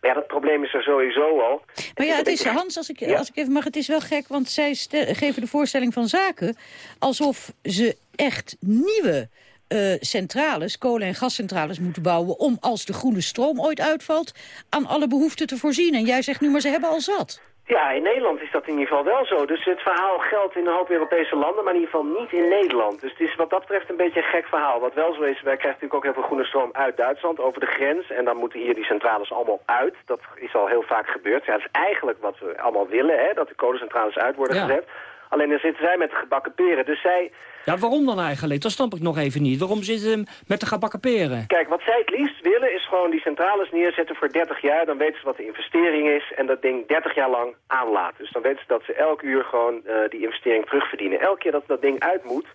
Maar ja, dat probleem is er sowieso al. Maar ja, het is, Hans, als ik, ja? als ik even mag, het is wel gek, want zij geven de voorstelling van zaken... alsof ze echt nieuwe uh, centrales, kolen- en gascentrales moeten bouwen... om als de groene stroom ooit uitvalt, aan alle behoeften te voorzien. En jij zegt nu, maar ze hebben al zat. Ja, in Nederland is dat in ieder geval wel zo. Dus het verhaal geldt in een hoop Europese landen, maar in ieder geval niet in Nederland. Dus het is wat dat betreft een beetje een gek verhaal. Wat wel zo is, wij krijgen natuurlijk ook heel veel groene stroom uit Duitsland over de grens. En dan moeten hier die centrales allemaal uit. Dat is al heel vaak gebeurd. Ja, dat is eigenlijk wat we allemaal willen, hè, dat de kolencentrales uit worden Ja. gezet. Alleen dan zitten zij met de gebakken peren. Dus zij, Ja, waarom dan eigenlijk? Dat snap ik nog even niet. Waarom zitten ze met de gebakken peren? Kijk, wat zij het liefst willen is gewoon die centrales neerzetten voor 30 jaar. Dan weten ze wat de investering is en dat ding 30 jaar lang aanlaten. Dus dan weten ze dat ze elk uur gewoon eh, die investering terugverdienen. Elke keer dat dat ding uit moet,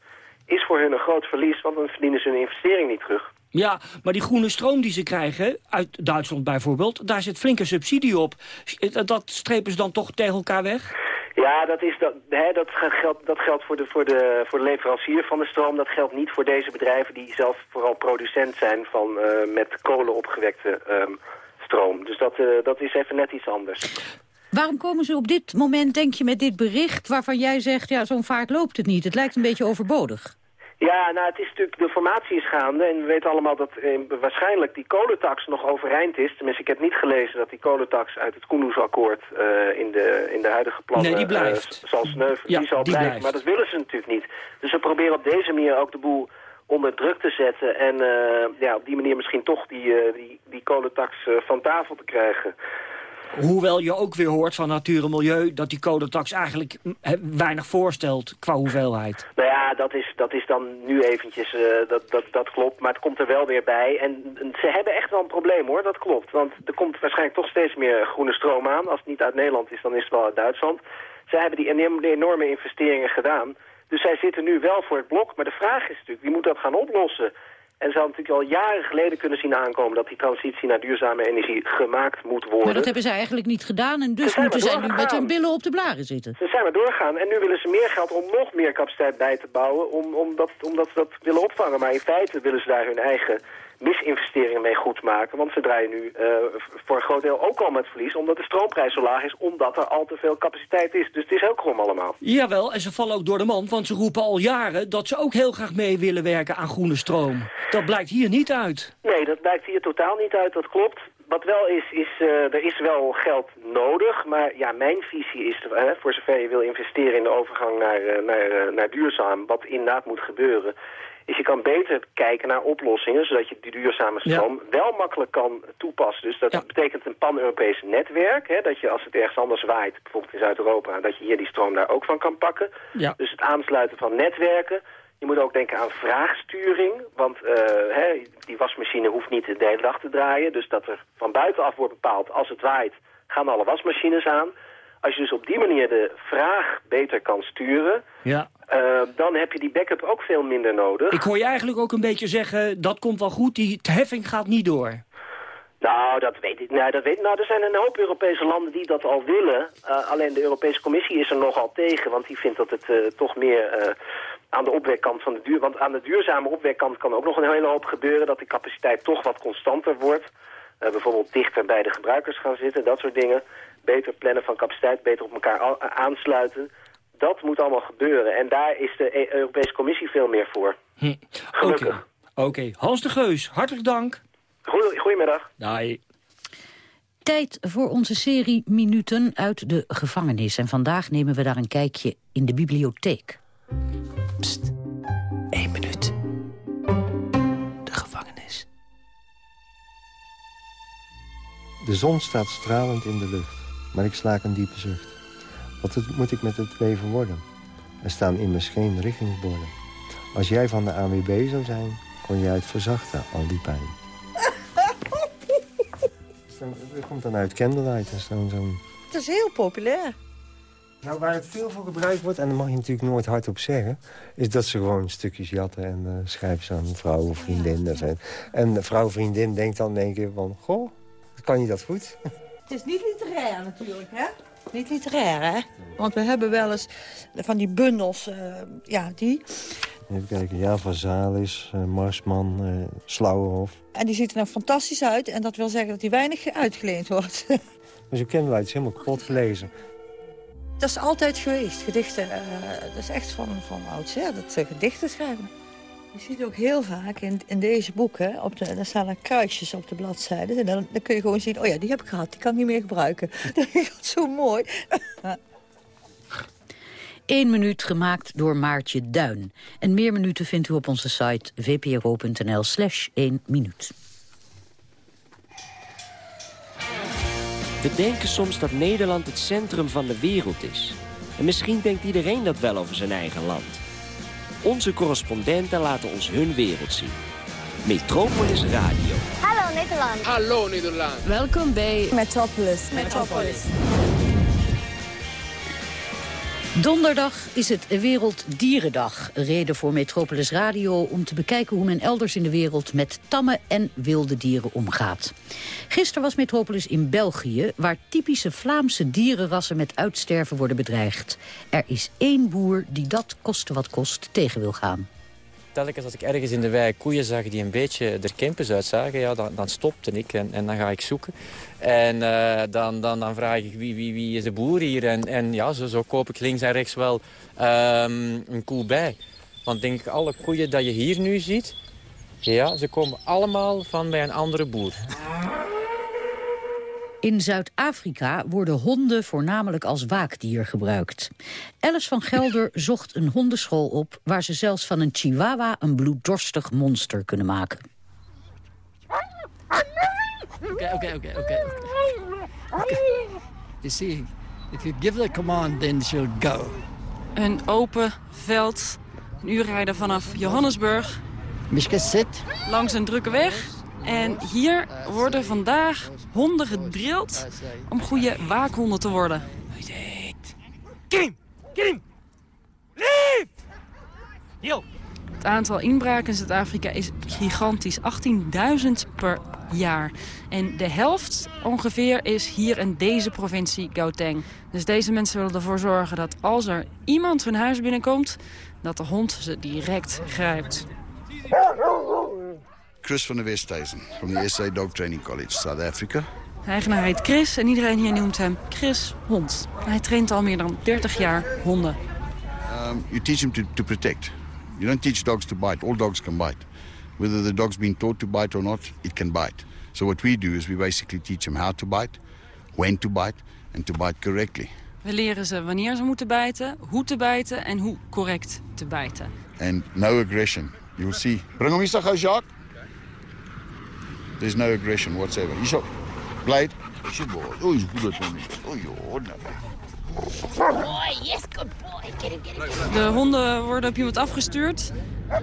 is voor hun een groot verlies, want dan verdienen ze hun investering niet terug. Ja, maar die groene stroom die ze krijgen, uit Duitsland bijvoorbeeld... daar zit flinke subsidie op. Dat strepen ze dan toch tegen elkaar weg? Ja, dat, is dat, hè, dat, geldt, dat geldt voor de, voor, de, voor de leverancier van de stroom. Dat geldt niet voor deze bedrijven die zelf vooral producent zijn van uh, met kolen opgewekte um, stroom. Dus dat, uh, dat is even net iets anders. Waarom komen ze op dit moment, denk je, met dit bericht waarvan jij zegt... ja, zo'n vaart loopt het niet. Het lijkt een beetje overbodig. Ja, nou, het is natuurlijk, de formatie is gaande en we weten allemaal dat eh, waarschijnlijk die kolentax nog overeind is. Tenminste, ik heb niet gelezen dat die kolentax uit het Koenhoesakkoord uh, in, de, in de huidige plannen nee, die blijft. Uh, zal sneuvelen. Ja, die zal die blijven, blijft. maar dat willen ze natuurlijk niet. Dus we proberen op deze manier ook de boel onder druk te zetten en uh, ja, op die manier misschien toch die, die, die kolentax van tafel te krijgen. Hoewel je ook weer hoort van natuur en milieu... dat die codetax eigenlijk he- weinig voorstelt qua hoeveelheid. Nou ja, dat is, dat is dan nu eventjes, eh, dat, dat, dat klopt, maar het komt er wel weer bij. En ze hebben echt wel een probleem hoor, dat klopt. Want er komt waarschijnlijk toch steeds meer groene stroom aan. Als het niet uit Nederland is, dan is het wel uit Duitsland. Zij hebben die enorme investeringen gedaan. Dus zij zitten nu wel voor het blok. Maar de vraag is natuurlijk, wie moet dat gaan oplossen? En ze hadden natuurlijk al jaren geleden kunnen zien aankomen... dat die transitie naar duurzame energie gemaakt moet worden. Maar dat hebben zij eigenlijk niet gedaan en dus moeten zij nu met hun billen op de blaren zitten. Ze zijn maar doorgaan en nu willen ze meer geld om nog meer capaciteit bij te bouwen, om, omdat, omdat ze dat willen opvangen. Maar in feite willen ze daar hun eigen misinvesteringen mee goed maken. Want ze draaien nu eh, voor een groot deel ook al met verlies, omdat de stroomprijs zo laag is, omdat er al te veel capaciteit is. Dus het is heel krom allemaal. Jawel, en ze vallen ook door de mand, want ze roepen al jaren... dat ze ook heel graag mee willen werken aan groene stroom. Dat blijkt hier niet uit. Nee, dat blijkt hier totaal niet uit, dat klopt. Wat wel is, is eh, er is wel geld nodig. Maar ja, mijn visie is, eh, voor zover je wil investeren in de overgang naar, naar, naar duurzaam, wat inderdaad moet gebeuren, is je kan beter kijken naar oplossingen, zodat je die duurzame stroom wel makkelijk kan toepassen. Dus dat betekent een pan-Europees netwerk, hè, dat je als het ergens anders waait, bijvoorbeeld in Zuid-Europa, dat je hier die stroom daar ook van kan pakken. Ja. Dus het aansluiten van netwerken. Je moet ook denken aan vraagsturing, want eh, hè, die wasmachine hoeft niet de hele dag te draaien. Dus dat er van buitenaf wordt bepaald, als het waait, gaan alle wasmachines aan. Als je dus op die manier de vraag beter kan sturen, Ja. eh, dan heb je die backup ook veel minder nodig. Ik hoor je eigenlijk ook een beetje zeggen, dat komt wel goed, die heffing gaat niet door. Nou, dat weet ik. Nou, dat weet, nou, er zijn een hoop Europese landen die dat al willen. Eh, alleen de Europese Commissie is er nogal tegen, want die vindt dat het eh, toch meer aan de opwekkant van de duur... Want aan de duurzame opwekkant kan ook nog een hele hoop gebeuren, dat de capaciteit toch wat constanter wordt. Bijvoorbeeld dichter bij de gebruikers gaan zitten, dat soort dingen. Beter plannen van capaciteit, beter op elkaar aansluiten. Dat moet allemaal gebeuren. En daar is de E- Europese Commissie veel meer voor. Hm. Oké, Oké. Hans de Geus, hartelijk dank. Goedemiddag. Daai. Tijd voor onze serie Minuten uit de gevangenis. En vandaag nemen we daar een kijkje in de bibliotheek. Pst, één minuut. De gevangenis. De zon staat stralend in de lucht, maar ik slaak een diepe zucht. Wat moet ik met het leven worden? Er staan immers geen richtingsborden. Als jij van de ANWB zou zijn, kon jij het verzachten, al die pijn. Dat komt dan uit Candlelight. Dat is dan zo'n... Het is heel populair. Nou, waar het veel voor gebruikt wordt, en daar mag je natuurlijk nooit hardop zeggen... is dat ze gewoon stukjes jatten en eh, schrijven ze aan vrouw of vriendin. of zo. En de vrouw vriendin denkt dan in één keer van... goh, kan je dat goed? Het is niet literair natuurlijk, hè? Niet literair, hè? Want we hebben wel eens van die bundels, eh, ja, die. Even kijken, ja, Vazalis, eh, Marsman, eh Slauerhof. En die ziet er nou fantastisch uit. En dat wil zeggen dat die weinig uitgeleend wordt. Dus uw Candlelight is helemaal kapot gelezen. dat is altijd geweest, gedichten. eh, dat is echt van, van oudsher, dat ze gedichten schrijven. Je ziet ook heel vaak in, in deze boeken, op de, daar staan er kruisjes op de bladzijden. En dan, dan kun je gewoon zien, oh ja, die heb ik gehad, die kan ik niet meer gebruiken. Dat is zo mooi. Eén minuut gemaakt door Maartje Duin. En meer minuten vindt u op onze site vpro.nl slash 1 minuut. We denken soms dat Nederland het centrum van de wereld is. En misschien denkt iedereen dat wel over zijn eigen land. Onze correspondenten laten ons hun wereld zien. Metropolis Radio. Hallo Nederland. Hallo Nederland. Welkom bij Metropolis. Metropolis. Donderdag is het Werelddierendag. Reden voor Metropolis Radio om te bekijken hoe men elders in de wereld met tamme en wilde dieren omgaat. Gisteren was Metropolis in België, waar typische Vlaamse dierenrassen met uitsterven worden bedreigd. Er is één boer die dat koste wat kost tegen wil gaan. Telkens als ik ergens in de wei koeien zag die een beetje er uitzagen, ja, dan, dan stopte ik en, en dan ga ik zoeken. En eh, dan, dan, dan vraag ik wie, wie, wie is de boer hier? En, en ja, zo, zo koop ik links en rechts wel ehm, een koe bij. Want denk ik, alle koeien dat je hier nu ziet, ja, ze komen allemaal van bij een andere boer. In Zuid-Afrika worden honden voornamelijk als waakdier gebruikt. Alice van Gelder zocht een hondenschool op... waar ze zelfs van een chihuahua een bloeddorstig monster kunnen maken. Oké, oké, oké, oké. You see, if you give the command, then she'll go. Een open veld, een uur rijden vanaf Johannesburg. Langs een drukke weg. En hier worden vandaag honden gedrild om goede waakhonden te worden. Get him! Get him! Leave! Yo! Het aantal inbraken in Zuid-Afrika is gigantisch. 18.000 per jaar. En de helft ongeveer is hier in deze provincie Gauteng. Dus deze mensen willen ervoor zorgen dat als er iemand hun huis binnenkomt... dat de hond ze direct grijpt. Chris van der Westhuizen from the SA Dog Training College, South Africa. De eigenaar heet Chris en iedereen hier noemt hem Chris Hond. Hij traint al meer dan 30 jaar honden. Um, you teach them to, to protect. You don't teach dogs to bite. All dogs can bite. Whether the dog's been taught to bite or not, it can bite. So what we do is we basically teach them how to bite, when to bite, and to bite correctly. We leren ze wanneer ze moeten bijten, hoe te bijten en hoe correct te bijten. And no aggression. You'll see. Hier Jacques. There's no aggression whatsoever. Hier zo. Blade. Shit boy. Oh, he's good at me. Oh, joh. Boy, yes, good boy. Get him, get him, get him. De honden worden op iemand afgestuurd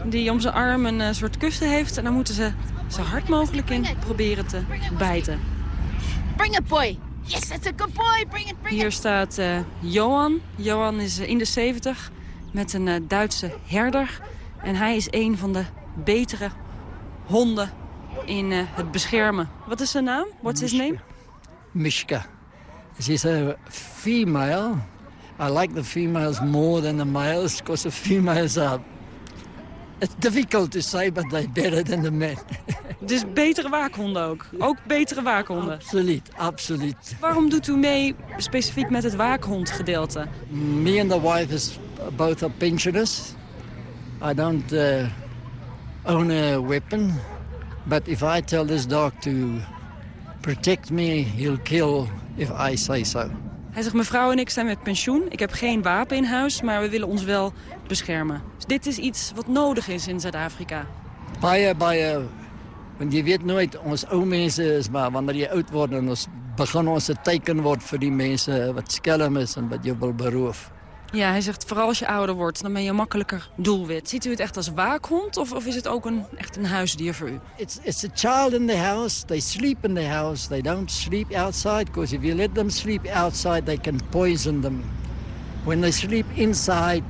die om zijn arm een eh, soort kussen heeft. En dan moeten ze zo hard mogelijk in proberen te bijten. Bring it, boy. Yes, that's a good boy. Bring it, bring Hier it. staat eh, Johan. Johan is eh, in de 70 met een Duitse herder. En hij is een van de betere honden in eh, het beschermen. Wat is zijn naam? What's his name? Mishka. She's a female. I like the females more than the males because the females are. It's difficult to say, but they're better than the men. Dus betere waakhonden ook. Ook betere waakhonden. Absoluut, absoluut. Waarom doet u mee specifiek met het waakhondgedeelte? Me and the wife is both are pensioners. I don't uh, own a weapon, but if I tell this dog to protect me, he'll kill if I say so. Hij zegt, mevrouw en ik zijn met pensioen. Ik heb geen wapen in huis, maar we willen ons wel beschermen. Dus dit is iets wat nodig is in Zuid-Afrika. Baie, baie, want je weet nooit, ons ou mense is maar wanneer je oud wordt en ons begin ons teken word vir die mense wat skelm is en wat je wil beroof. Ja, hij zegt, vooral als je ouder wordt, dan ben je makkelijker doelwit. Ziet u het echt als waakhond of, of is het ook een, echt een huisdier voor u? It's, it's a child in the house. They sleep in the house. They don't sleep outside because if you let them sleep outside, they can poison them. When they sleep inside,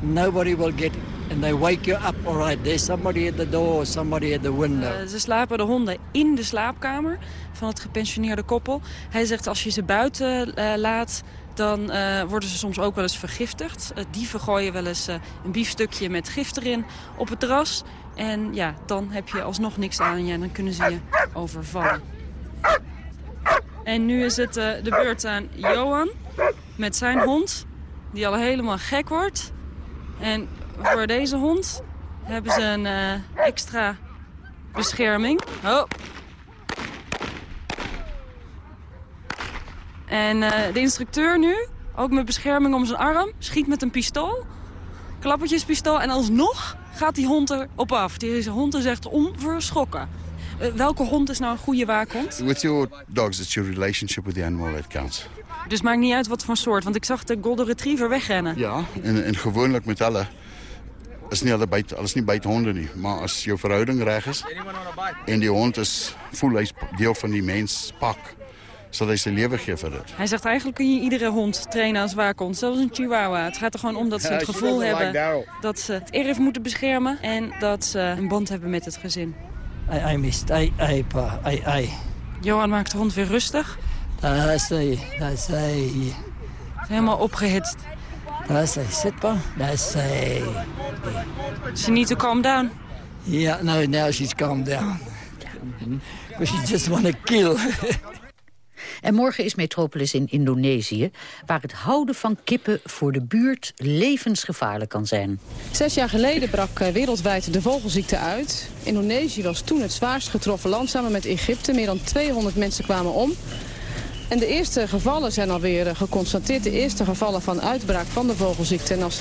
nobody will get and they wake you up. All right, there's somebody at the door or somebody at the window. Eh, ze slapen de honden in de slaapkamer van het gepensioneerde koppel. Hij zegt, als je ze buiten eh, laat, dan eh, worden ze soms ook wel eens vergiftigd. Uh, dieven gooien wel eens eh, een biefstukje met gif erin op het terras. En ja, dan heb je alsnog niks aan en dan kunnen ze je overvallen. En nu is het de beurt aan Johan met zijn hond, die al helemaal gek wordt. En voor deze hond hebben ze een extra bescherming. Oh. En eh, de instructeur nu, ook met bescherming om zijn arm, schiet met een pistool. Klappertjespistool. En alsnog gaat die hond erop af. Deze hond is echt onverschrokken. Eh, welke hond is nou een goede waakhond? With your dogs, it's your relationship with the animal that counts. Dus maakt niet uit wat voor soort. Want ik zag de Golden Retriever wegrennen. Ja, en, en gewoonlijk met hulle is nie hulle byt, hulle is nie byt honde nie, maar as jou verhouding reg is en die hond is voel deel van die mens pak, gee vir dit. Hij zegt eigenlijk kun je iedere hond trainen als waakhond. Zelfs een chihuahua. Het gaat er gewoon om dat ze Ja, het gevoel hebben dat ze het erf moeten beschermen. En dat ze een band hebben met het gezin. Ai ai mist, ai ai pa, ai ai. Johan maakt de hond weer rustig. Daar sy, daar sy, Helemaal opgehitst. daar sy sit pa, daar sy. She need to calm down. Yeah, no, now she's calmed down. Because she just want to kill. En morgen is Metropolis in Indonesië... waar het houden van kippen voor de buurt levensgevaarlijk kan zijn. Zes jaar geleden brak eh, wereldwijd de vogelziekte uit. Indonesië was toen het zwaarst getroffen land samen met Egypte. Meer dan 200 mensen kwamen om. En de eerste gevallen zijn alweer eh, geconstateerd. De eerste gevallen van uitbraak van de vogelziekte. En als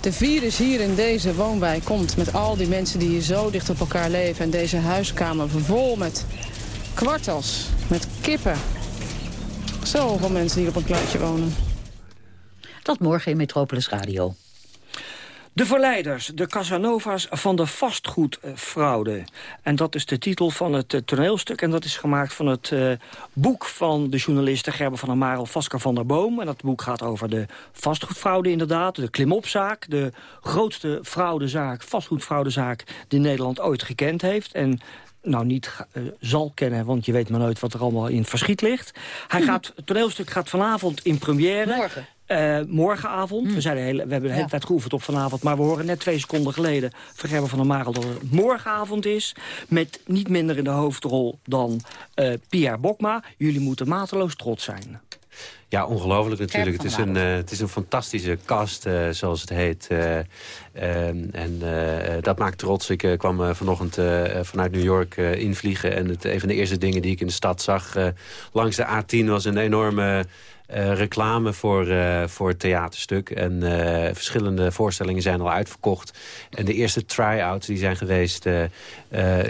de virus hier in deze woonwijk komt... met al die mensen die hier zo dicht op elkaar leven... en deze huiskamer vol met kwartels, met kippen... Zoveel mensen die op een kluitje wonen. Tot morgen in Metropolis Radio. De verleiders, de Casanova's van de vastgoedfraude. En dat is de titel van het eh, toneelstuk. En dat is gemaakt van het uh, boek van de journalisten Gerber van der Marel, Vasker van der Boom. En dat boek gaat over de vastgoedfraude inderdaad. De klimopzaak, de grootste fraudezaak, vastgoedfraudezaak... die Nederland ooit gekend heeft. En nou niet uh, zal kennen, want je weet maar nooit wat er allemaal in het verschiet ligt. Hij gaat, het toneelstuk gaat vanavond in première. Morgen. Uh, morgenavond. Hmm. We, zijn hele, we hebben de hele tijd geoefend op vanavond. Maar we horen net twee seconden geleden van Gerber van der Marel... dat het morgenavond is. Met niet minder in de hoofdrol dan uh, Pierre Bokma. Jullie moeten mateloos trots zijn. Ja, ongelooflijk natuurlijk. Het is, een, uh, het is een fantastische cast, uh, zoals het heet. Uh, en dat maakt trots. Ik kwam vanochtend vanuit New York invliegen. En het, een van de eerste dingen die ik in de stad zag langs de A10 was een enorme... Uh, reclame voor, uh, voor het theaterstuk. En uh, verschillende voorstellingen zijn al uitverkocht. En de eerste try-outs die zijn geweest...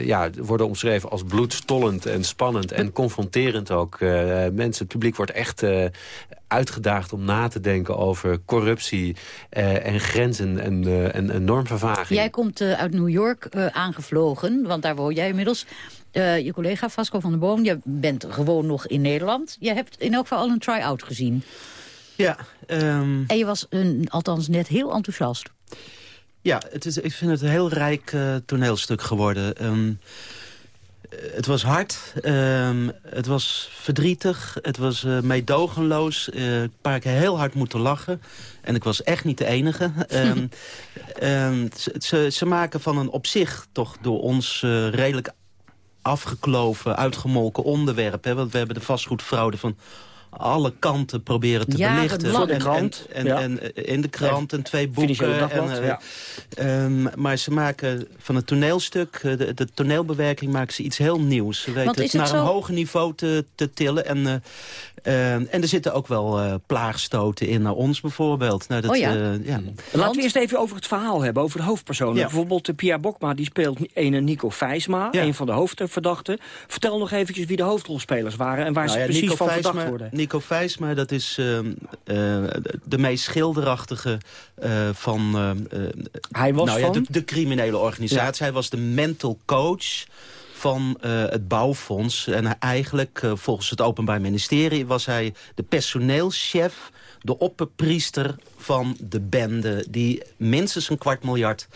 ja, worden omschreven als bloedstollend en spannend en confronterend ook. mensen, het publiek wordt echt uitgedaagd om na te denken over corruptie en grenzen en, en, en. Jij komt uit New York aangevlogen, want daar woon jij inmiddels. Uh, je collega Vasco van der Boom, je bent gewoon nog in Nederland. Je hebt in elk geval al een try-out gezien. Ja. Um... En je was een, althans net heel enthousiast. Ja, het is, ik vind het een heel rijk uh, toneelstuk geworden. Um, het was hard, um, het was verdrietig, het was uh, meedogenloos. Uh, een paar keer heel hard moeten lachen. En ik was echt niet de enige. um, ze, ze, maken van een op zich toch door ons redelijk afgekloven, uitgemolken onderwerp. Hè? Want we hebben de vastgoedfraude van alle kanten proberen te ja, belichten. Voor de krant. En, en, ja. en, in de krant en twee boeken. En, uh, ja. um, maar ze maken van het toneelstuk, de, de toneelbewerking, maken ze iets heel nieuws. Ze weten het naar zo... een hoger niveau te, te tillen. En, uh, uh, en er zitten ook wel uh, plaagstoten in naar ons bijvoorbeeld. Nou, dat, oh ja. Uh, ja. Laten we eerst even over het verhaal hebben, over de hoofdpersonen. Ja. Bijvoorbeeld Pierre Bokma, die speelt een Nico Vijsma, ja. een van de hoofdverdachten. Vertel nog eventjes wie de hoofdrolspelers waren en waar nou ze ja, precies Nico van Vijsma, verdacht worden. Nico Vijsma, dat is uh, de meest schilderachtige van... Hij was nou, van? Ja, de, de, criminele organisatie. Hij was de mental coach van uh, het bouwfonds. En eigenlijk, uh, volgens het Openbaar Ministerie... was hij de personeelschef, de opperpriester van de bende... die minstens een kwart miljard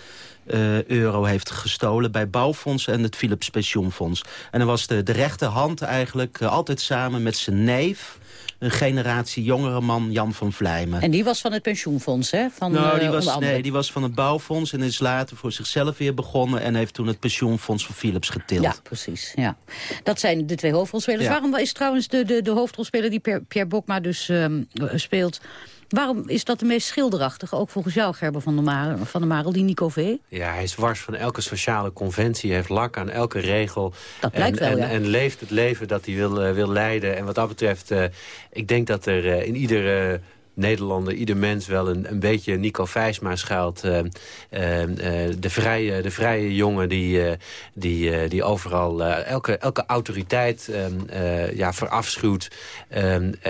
uh, euro heeft gestolen... bij Bouwfonds en het Philips Pensioenfonds. En dan was de, de rechterhand eigenlijk altijd samen met zijn neef een generatie jongere man, Jan van Vlijmen. En die was van het pensioenfonds, hè? Van, nou, die uh, was, nee, die was van het bouwfonds en is later voor zichzelf weer begonnen... en heeft toen het pensioenfonds van Philips getild. Ja, precies. Ja. Dat zijn de twee hoofdrolspelers. Ja. Waarom is trouwens de, de, de hoofdrolspeler die Pierre Bokma dus um, speelt... Waarom is dat de meest schilderachtige, ook volgens jou, Gerber van der, Marel, van der Marel, die Nico V? Ja, hij is wars van elke sociale conventie, heeft lak aan elke regel. Dat blijkt en, wel, en, ja. en leeft het leven dat hij wil, uh, wil leiden. En wat dat betreft, uh, ik denk dat er uh, in iedere... Nederlander, ieder mens wel een, een beetje Nico Vijsma schuilt. Uh, uh, de, vrije, de vrije jongen die, uh, die, die overal elke, elke autoriteit ja, verafschuwt. en,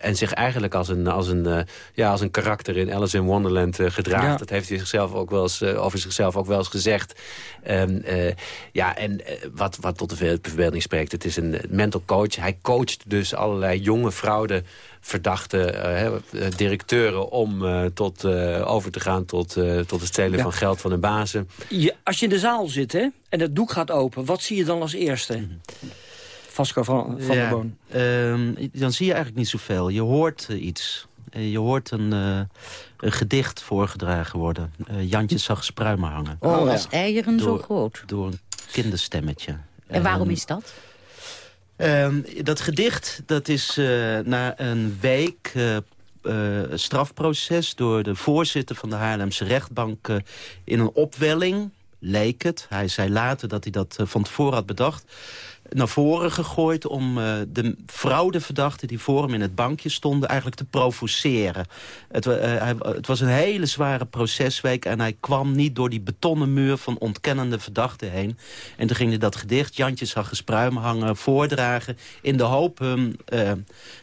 en zich eigenlijk als een, als, een, ja, als een karakter in Alice in Wonderland gedraagt. Ja. Dat heeft hij zichzelf ook wel eens, over zichzelf ook wel eens gezegd. Um, ja, en wat, wat tot de verbeelding spreekt, het is een mental coach. Hij coacht dus allerlei jonge fraude verdachte uh, directeuren om uh, tot, uh, over te gaan tot, tot het stelen ja. van geld van de bazen. Je, als je in de zaal zit hè, en het doek gaat open, wat zie je dan als eerste? Mm -hmm. Vasco van, van ja, der Boon. Um, dan zie je eigenlijk niet zoveel. Je hoort iets. Je hoort een, een gedicht voorgedragen worden. Jantje zag spruimen hangen. Oh, oh als eieren door, zo groot. Door een kinderstemmetje. En waarom is dat? Um, dat gedicht dat is uh, na een week uh, uh, strafproces... door de voorzitter van de Haarlemse rechtbank in een opwelling, leek het. Hij zei later dat hij dat van tevoren had bedacht. Naar voren gegooid om uh, de fraudeverdachten die voor hem in het bankje stonden eigenlijk te provoceren. Het, uh, hij, het, was een hele zware procesweek en hij kwam niet door die betonnen muur van ontkennende verdachten heen. En toen ging hij dat gedicht, Jantje zag gespruim hangen, voordragen in de hoop hem uh,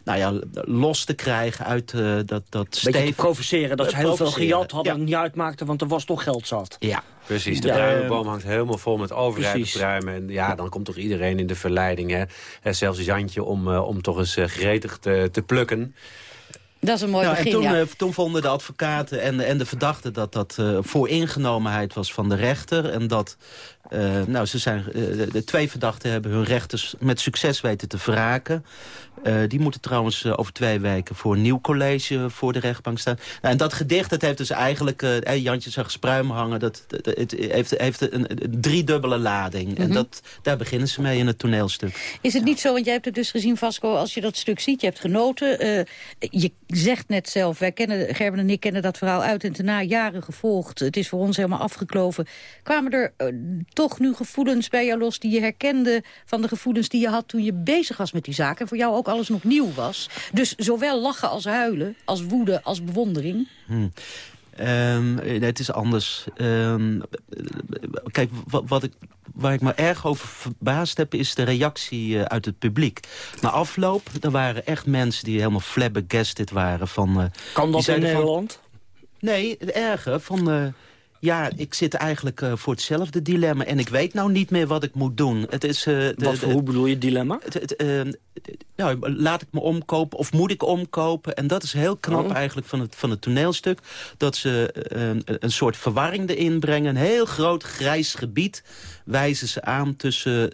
nou ja, los te krijgen uit dat, dat stevig... te provoceren, dat ze heel veel gejat hadden ja. niet uitmaakte, want er was toch geld zat. Ja, Precies, de pruimenboom hangt helemaal vol met overrijdpruimen. En ja, dan komt toch iedereen in de verleiding. Hè? Zelfs Jantje om, uh, om toch eens uh, gretig te, te plukken. Dat is een mooi nou, begin, en toen, ja. uh, toen vonden de advocaten en, en de verdachten dat dat uh, vooringenomenheid was van de rechter. En dat, uh, nou, ze zijn, de, de, twee verdachten hebben hun rechters met succes weten te wraken. die moeten trouwens over twee weken voor een nieuw college voor de rechtbank staan. Nou, en dat gedicht, dat heeft dus eigenlijk, Jantje zag spruim hangen, dat, dat, het heeft, heeft een, een driedubbele lading. Mm -hmm. En dat, daar beginnen ze mee in het toneelstuk. Is het niet zo, want jij hebt het dus gezien, Vasco, als je dat stuk ziet, je hebt genoten, je zegt net zelf, wij kennen, Gerben en ik kennen dat verhaal uit en na jaren gevolgd. Het is voor ons helemaal afgekloven. Kwamen er toch nu gevoelens bij jou los die je herkende van de gevoelens die je had toen je bezig was met die zaak en voor jou ook alles nog nieuw was? Dus zowel lachen als huilen, als woede, als bewondering? Hmm. Um, nee, het is anders. Um, kijk, wat, wat ik, waar ik me erg over verbaasd heb... is de reactie uh, uit het publiek. Na afloop, er waren echt mensen die helemaal flabbergasted waren. Van, uh, kan dat in Nederland? Van, nee, het erge. Van, uh, ja, ik zit eigenlijk uh, voor hetzelfde dilemma. En ik weet nou niet meer wat ik moet doen. Het is, uh, de, wat voor, hoe bedoel je dilemma? Het, het, uh, nou, laat ik me omkopen of moet ik omkopen? En dat is heel knap oh. eigenlijk van het, van het toneelstuk. Dat ze een soort verwarring erin brengen. Een heel groot grijs gebied wijzen ze aan tussen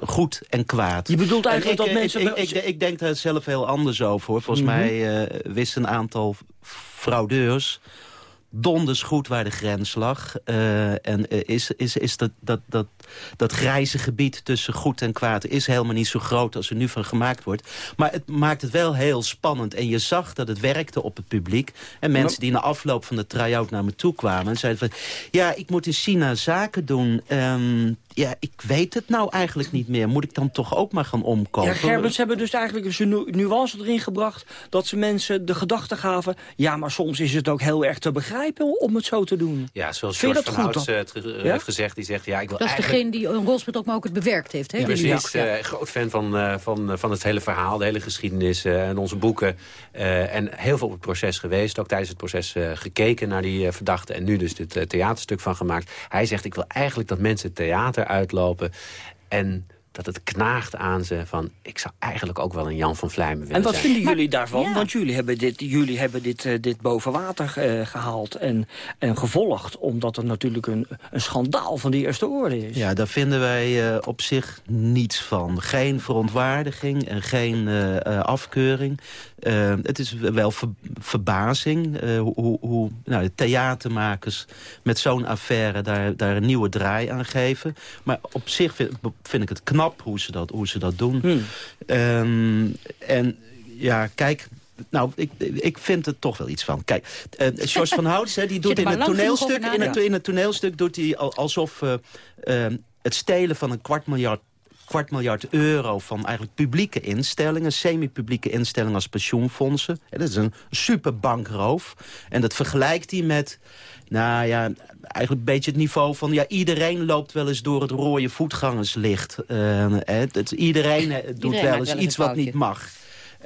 goed en kwaad. Je bedoelt eigenlijk ik, dat mensen... Ik, ik, ik, ik, denk daar zelf heel anders over. Hoor. Volgens mm -hmm. mij wisten een aantal fraudeurs donders goed waar de grens lag. Uh, en uh, is, is, is dat, dat, dat, dat grijze gebied tussen goed en kwaad... is helemaal niet zo groot als er nu van gemaakt wordt. Maar het maakt het wel heel spannend. En je zag dat het werkte op het publiek. En mensen die na afloop van de try-out naar me toe kwamen... en zeiden van, ja, ik moet in China zaken doen... Um, ja, ik weet het nou eigenlijk niet meer. Moet ik dan toch ook maar gaan omkopen? Ja, hebben dus eigenlijk een nu nuance erin gebracht... dat ze mensen de gedachte gaven... ja, maar soms is het ook heel erg te begrijpen om het zo te doen. Ja, zoals George van Houts uh, ja? heeft gezegd. Die zegt, ja, ik wil dat is eigenlijk... degene die een rolspel ook maar ook het bewerkt heeft. Hè? Ja, precies. Ja. Uh, groot fan van, uh, van, van het hele verhaal, de hele geschiedenis en onze boeken. en heel veel op het proces geweest. Ook tijdens het proces gekeken naar die verdachten. En nu dus dit theaterstuk van gemaakt. Hij zegt, ik wil eigenlijk dat mensen het theater uitlopen. En dat het knaagt aan ze van... ik zou eigenlijk ook wel een Jan van Vlijmen willen En wat zijn. vinden jullie daarvan? Ja. Want jullie hebben dit, jullie hebben dit, uh, dit boven water uh, gehaald en, en gevolgd... omdat er natuurlijk een, een schandaal van die eerste orde is. Ja, daar vinden wij uh, op zich niets van. Geen verontwaardiging en geen afkeuring. Het is wel ver, verbazing hoe, hoe nou, de theatermakers met zo'n affaire... Daar, daar een nieuwe draai aan geven. Maar op zich vind, vind ik het knap hoe ze dat, hoe ze dat doen. Hmm. Um, en ja, kijk... Nou, ik, ik vind er toch wel iets van. Kijk, uh, George van Houts, die doet in het, toneelstuk, in, het, in het toneelstuk doet hij alsof uh, uh, het stelen van een kwart miljard kwart miljard euro van eigenlijk publieke instellingen... semi-publieke instellingen als pensioenfondsen. Dat is een super bankroof. En dat vergelijkt hij met... Nou ja, eigenlijk een beetje het niveau van... ja, iedereen loopt wel eens door het rode voetgangerslicht. Uh, hè, dat iedereen doet iedereen wel eens wel iets wat niet mag.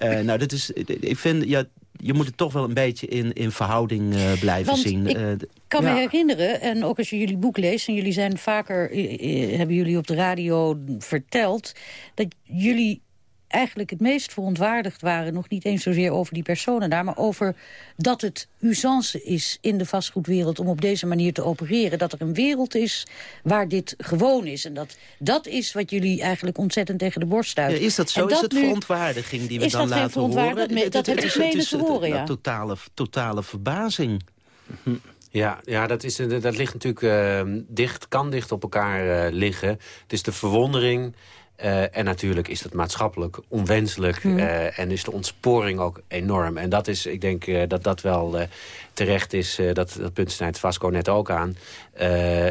Uh, nou, dat is... Ik vind... Ja, je moet het toch wel een beetje in, in verhouding uh, blijven Want zien. Ik uh, kan ja. me herinneren, en ook als je jullie boek leest... en jullie zijn vaker, uh, hebben jullie op de radio verteld... dat jullie eigenlijk het meest verontwaardigd waren... nog niet eens zozeer over die personen daar... maar over dat het usance is in de vastgoedwereld... om op deze manier te opereren. Dat er een wereld is waar dit gewoon is. En dat, dat is wat jullie eigenlijk ontzettend tegen de borst stuiten. Ja, is dat zo? Is het verontwaardiging die we dan laten horen? Dat, dat, dat heb ik menens horen, ja. Totale, totale verbazing. Ja, ja dat, is, dat ligt natuurlijk uh, dicht, kan dicht op elkaar uh, liggen. Het is de verwondering... Uh, en natuurlijk is dat maatschappelijk onwenselijk. Mm. Uh, en is de ontsporing ook enorm. En dat is, ik denk uh, dat dat wel terecht is. dat, dat punt snijdt Vasco net ook aan.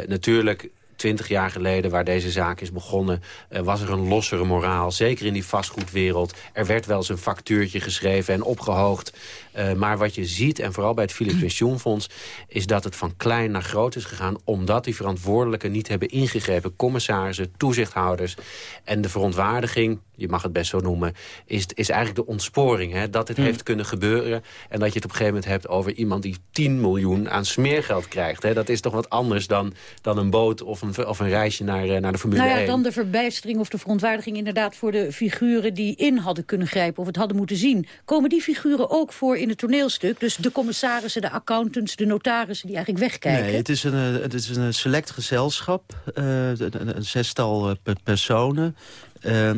natuurlijk twintig jaar geleden, waar deze zaak is begonnen... Was er een lossere moraal, zeker in die vastgoedwereld. Er werd wel eens een factuurtje geschreven en opgehoogd. Uh, maar wat je ziet, en vooral bij het Philips Pensioenfonds... is dat het van klein naar groot is gegaan... omdat die verantwoordelijken niet hebben ingegrepen. Commissarissen, toezichthouders. En de verontwaardiging, je mag het best zo noemen... is, is eigenlijk de ontsporing. Hè? Dat dit heeft kunnen gebeuren. En dat je het op een gegeven moment hebt over iemand... die 10 miljoen aan smeergeld krijgt. Hè? Dat is toch wat anders dan, dan een boot of een, of een reisje naar, naar de Formule nou ja, 1. dan de verbijstering of de verontwaardiging inderdaad... voor de figuren die in hadden kunnen grijpen of het hadden moeten zien. Komen die figuren ook voor in het toneelstuk? Dus de commissarissen, de accountants, de notarissen die eigenlijk wegkijken? Nee, het is een, het is een select gezelschap. Uh, een zestal personen.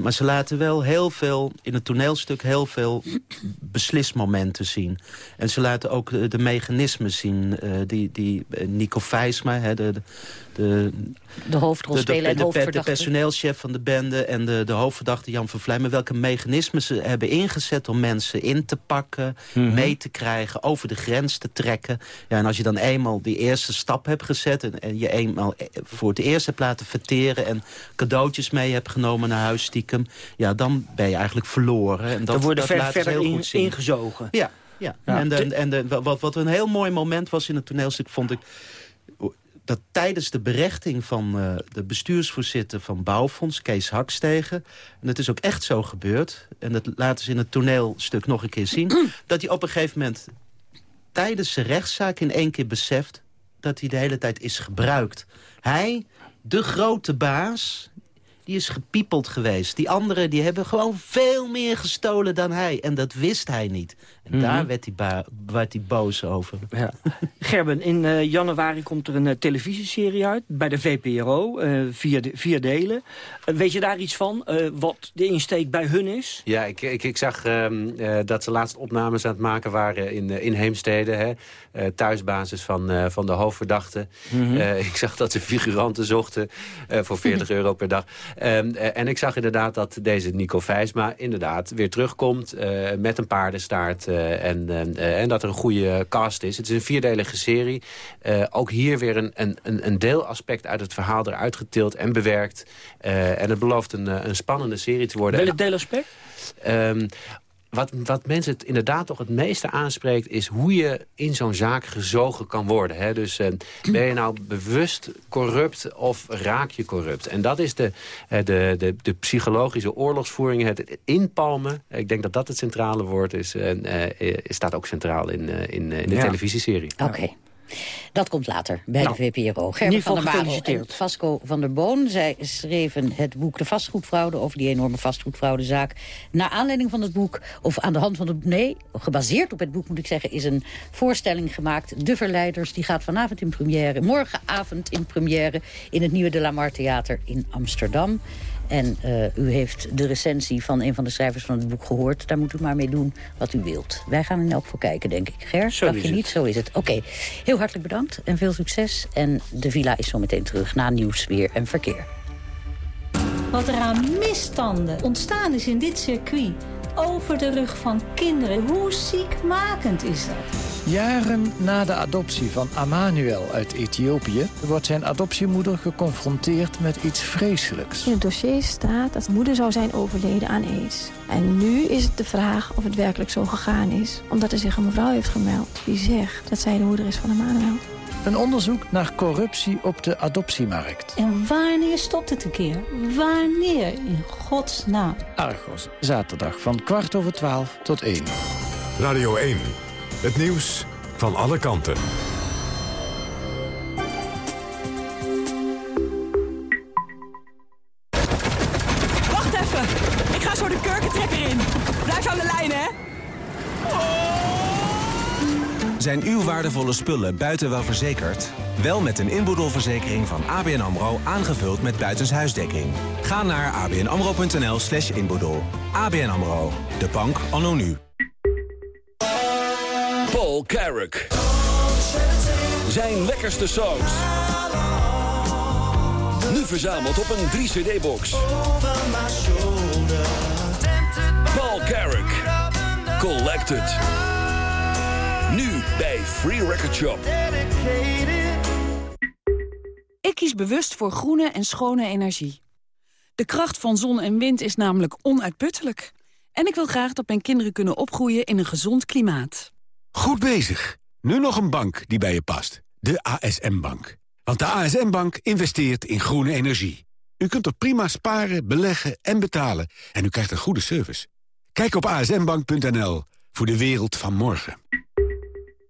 Maar ze laten wel heel veel, in het toneelstuk, heel veel beslismomenten zien. En ze laten ook de, mechanismen zien. Die, die Nico Vijsma, hè, de, de hoofdrolspeler en de, de, de, personeelschef van de bende en de, de hoofdverdachte Jan van Vlijmen... welke mechanismen ze hebben ingezet om mensen in te pakken... Mm -hmm. mee te krijgen, over de grens te trekken. Ja, en als je dan eenmaal die eerste stap hebt gezet... en, en je eenmaal voor het eerst hebt laten verteren... en cadeautjes mee hebt genomen naar huis stiekem... ja, dan ben je eigenlijk verloren. En dat, dan worden dat ver, verder heel in, goed zien. ingezogen. Ja, ja. ja. en, de, en de, wat, wat een heel mooi moment was in het toneelstuk, vond ik dat tijdens de berechting van uh, de bestuursvoorzitter van Bouwfonds, Kees Hakstegen... en het is ook echt zo gebeurd, en dat laten ze in het toneelstuk nog een keer zien... dat hij op een gegeven moment tijdens zijn rechtszaak in één keer beseft... dat hij de hele tijd is gebruikt. Hij, de grote baas, die is gepiepeld geweest. Die anderen die hebben gewoon veel meer gestolen dan hij. En dat wist hij niet. En mm -hmm. daar werd hij, werd hij boos over. Ja. Gerben, in uh, januari komt er een uh, televisieserie uit bij de VPRO. Uh, vier, de, vier delen. weet je daar iets van? wat de insteek bij hun is? Ja, ik, ik, ik zag ehm, dat ze laatst opnames aan het maken waren in, in Heemstede. Hè? thuisbasis van, van de hoofdverdachte. Mm -hmm. ik zag dat ze figuranten zochten voor 40 euro per dag. Um, en ik zag inderdaad dat deze Nico Vijsma inderdaad weer terugkomt uh, met een paardenstaart. Uh, en, uh, en dat er een goede cast is. Het is een vierdelige serie. ook hier weer een, een, een deelaspect uit het verhaal eruit getild en bewerkt. en het belooft een, een spannende serie te worden. Welk deelaspect? Um, wat, wat mensen het inderdaad toch het meeste aanspreekt... is hoe je in zo'n zaak gezogen kan worden. Hè? Dus uh, ben je nou bewust corrupt of raak je corrupt? En dat is de, uh, de, de, de psychologische oorlogsvoering, het inpalmen. Ik denk dat dat het centrale woord is. En uh, staat ook centraal in, in, in de ja. televisieserie. Oké. Okay. Dat komt later bij nou, de VPRO. Gerben van der Marel en Vasco van der Boon. Zij schreven het boek De Vastgoedfraude... over die enorme vastgoedfraudezaak. Naar aanleiding van het boek, of aan de hand van het... nee, gebaseerd op het boek moet ik zeggen... is een voorstelling gemaakt. De Verleiders, die gaat vanavond in première. Morgenavond in première in het Nieuwe De La Mar Theater in Amsterdam. En uh, u heeft de recensie van een van de schrijvers van het boek gehoord. Daar moet u maar mee doen wat u wilt. Wij gaan in elk voor kijken, denk ik. Ger, Zo dacht je niet? Zo is het. Oké, okay. heel hartelijk bedankt en veel succes. En de villa is zo meteen terug na nieuws, weer en verkeer. Wat er aan misstanden ontstaan is in dit circuit... over de rug van kinderen, hoe ziekmakend is dat? Jaren na de adoptie van Amanuel uit Ethiopië... wordt zijn adoptiemoeder geconfronteerd met iets vreselijks. In het dossier staat dat de moeder zou zijn overleden aan aids. En nu is het de vraag of het werkelijk zo gegaan is. Omdat er zich een mevrouw heeft gemeld die zegt dat zij de moeder is van Amanuel. Een onderzoek naar corruptie op de adoptiemarkt. En wanneer stopt het een keer? Wanneer, in godsnaam? Argos, zaterdag van kwart over twaalf tot één. Radio 1. Het nieuws van alle kanten. Zijn uw waardevolle spullen buiten wel verzekerd? Wel met een inboedelverzekering van ABN AMRO aangevuld met buitenshuisdekking. Ga naar abnamro.nl slash inboedel. ABN AMRO. De bank anno nu. Paul Carrick. Zijn lekkerste songs. Nu verzameld op een 3-cd-box. Paul Carrick. Collected. Bij Free Record Shop. Ik kies bewust voor groene en schone energie. De kracht van zon en wind is namelijk onuitputtelijk. En ik wil graag dat mijn kinderen kunnen opgroeien in een gezond klimaat. Goed bezig. Nu nog een bank die bij je past. De ASM-bank. Want de ASM-bank investeert in groene energie. U kunt er prima sparen, beleggen en betalen. En u krijgt een goede service. Kijk op asmbank.nl voor de wereld van morgen.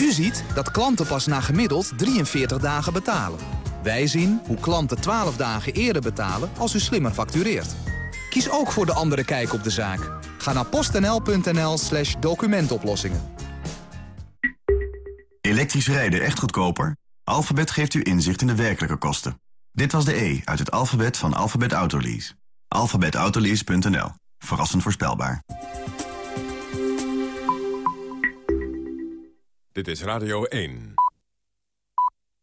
U ziet dat klanten pas na gemiddeld 43 dagen betalen. Wij zien hoe klanten 12 dagen eerder betalen als u slimmer factureert. Kies ook voor de andere kijk op de zaak. Ga naar postnl.nl slash documentoplossingen. Elektrisch rijden echt goedkoper? Alphabet geeft u inzicht in de werkelijke kosten. Dit was de E uit het alfabet van Alphabet Autolease. alphabetautolease.nl. Verrassend voorspelbaar. Dit is Radio 1.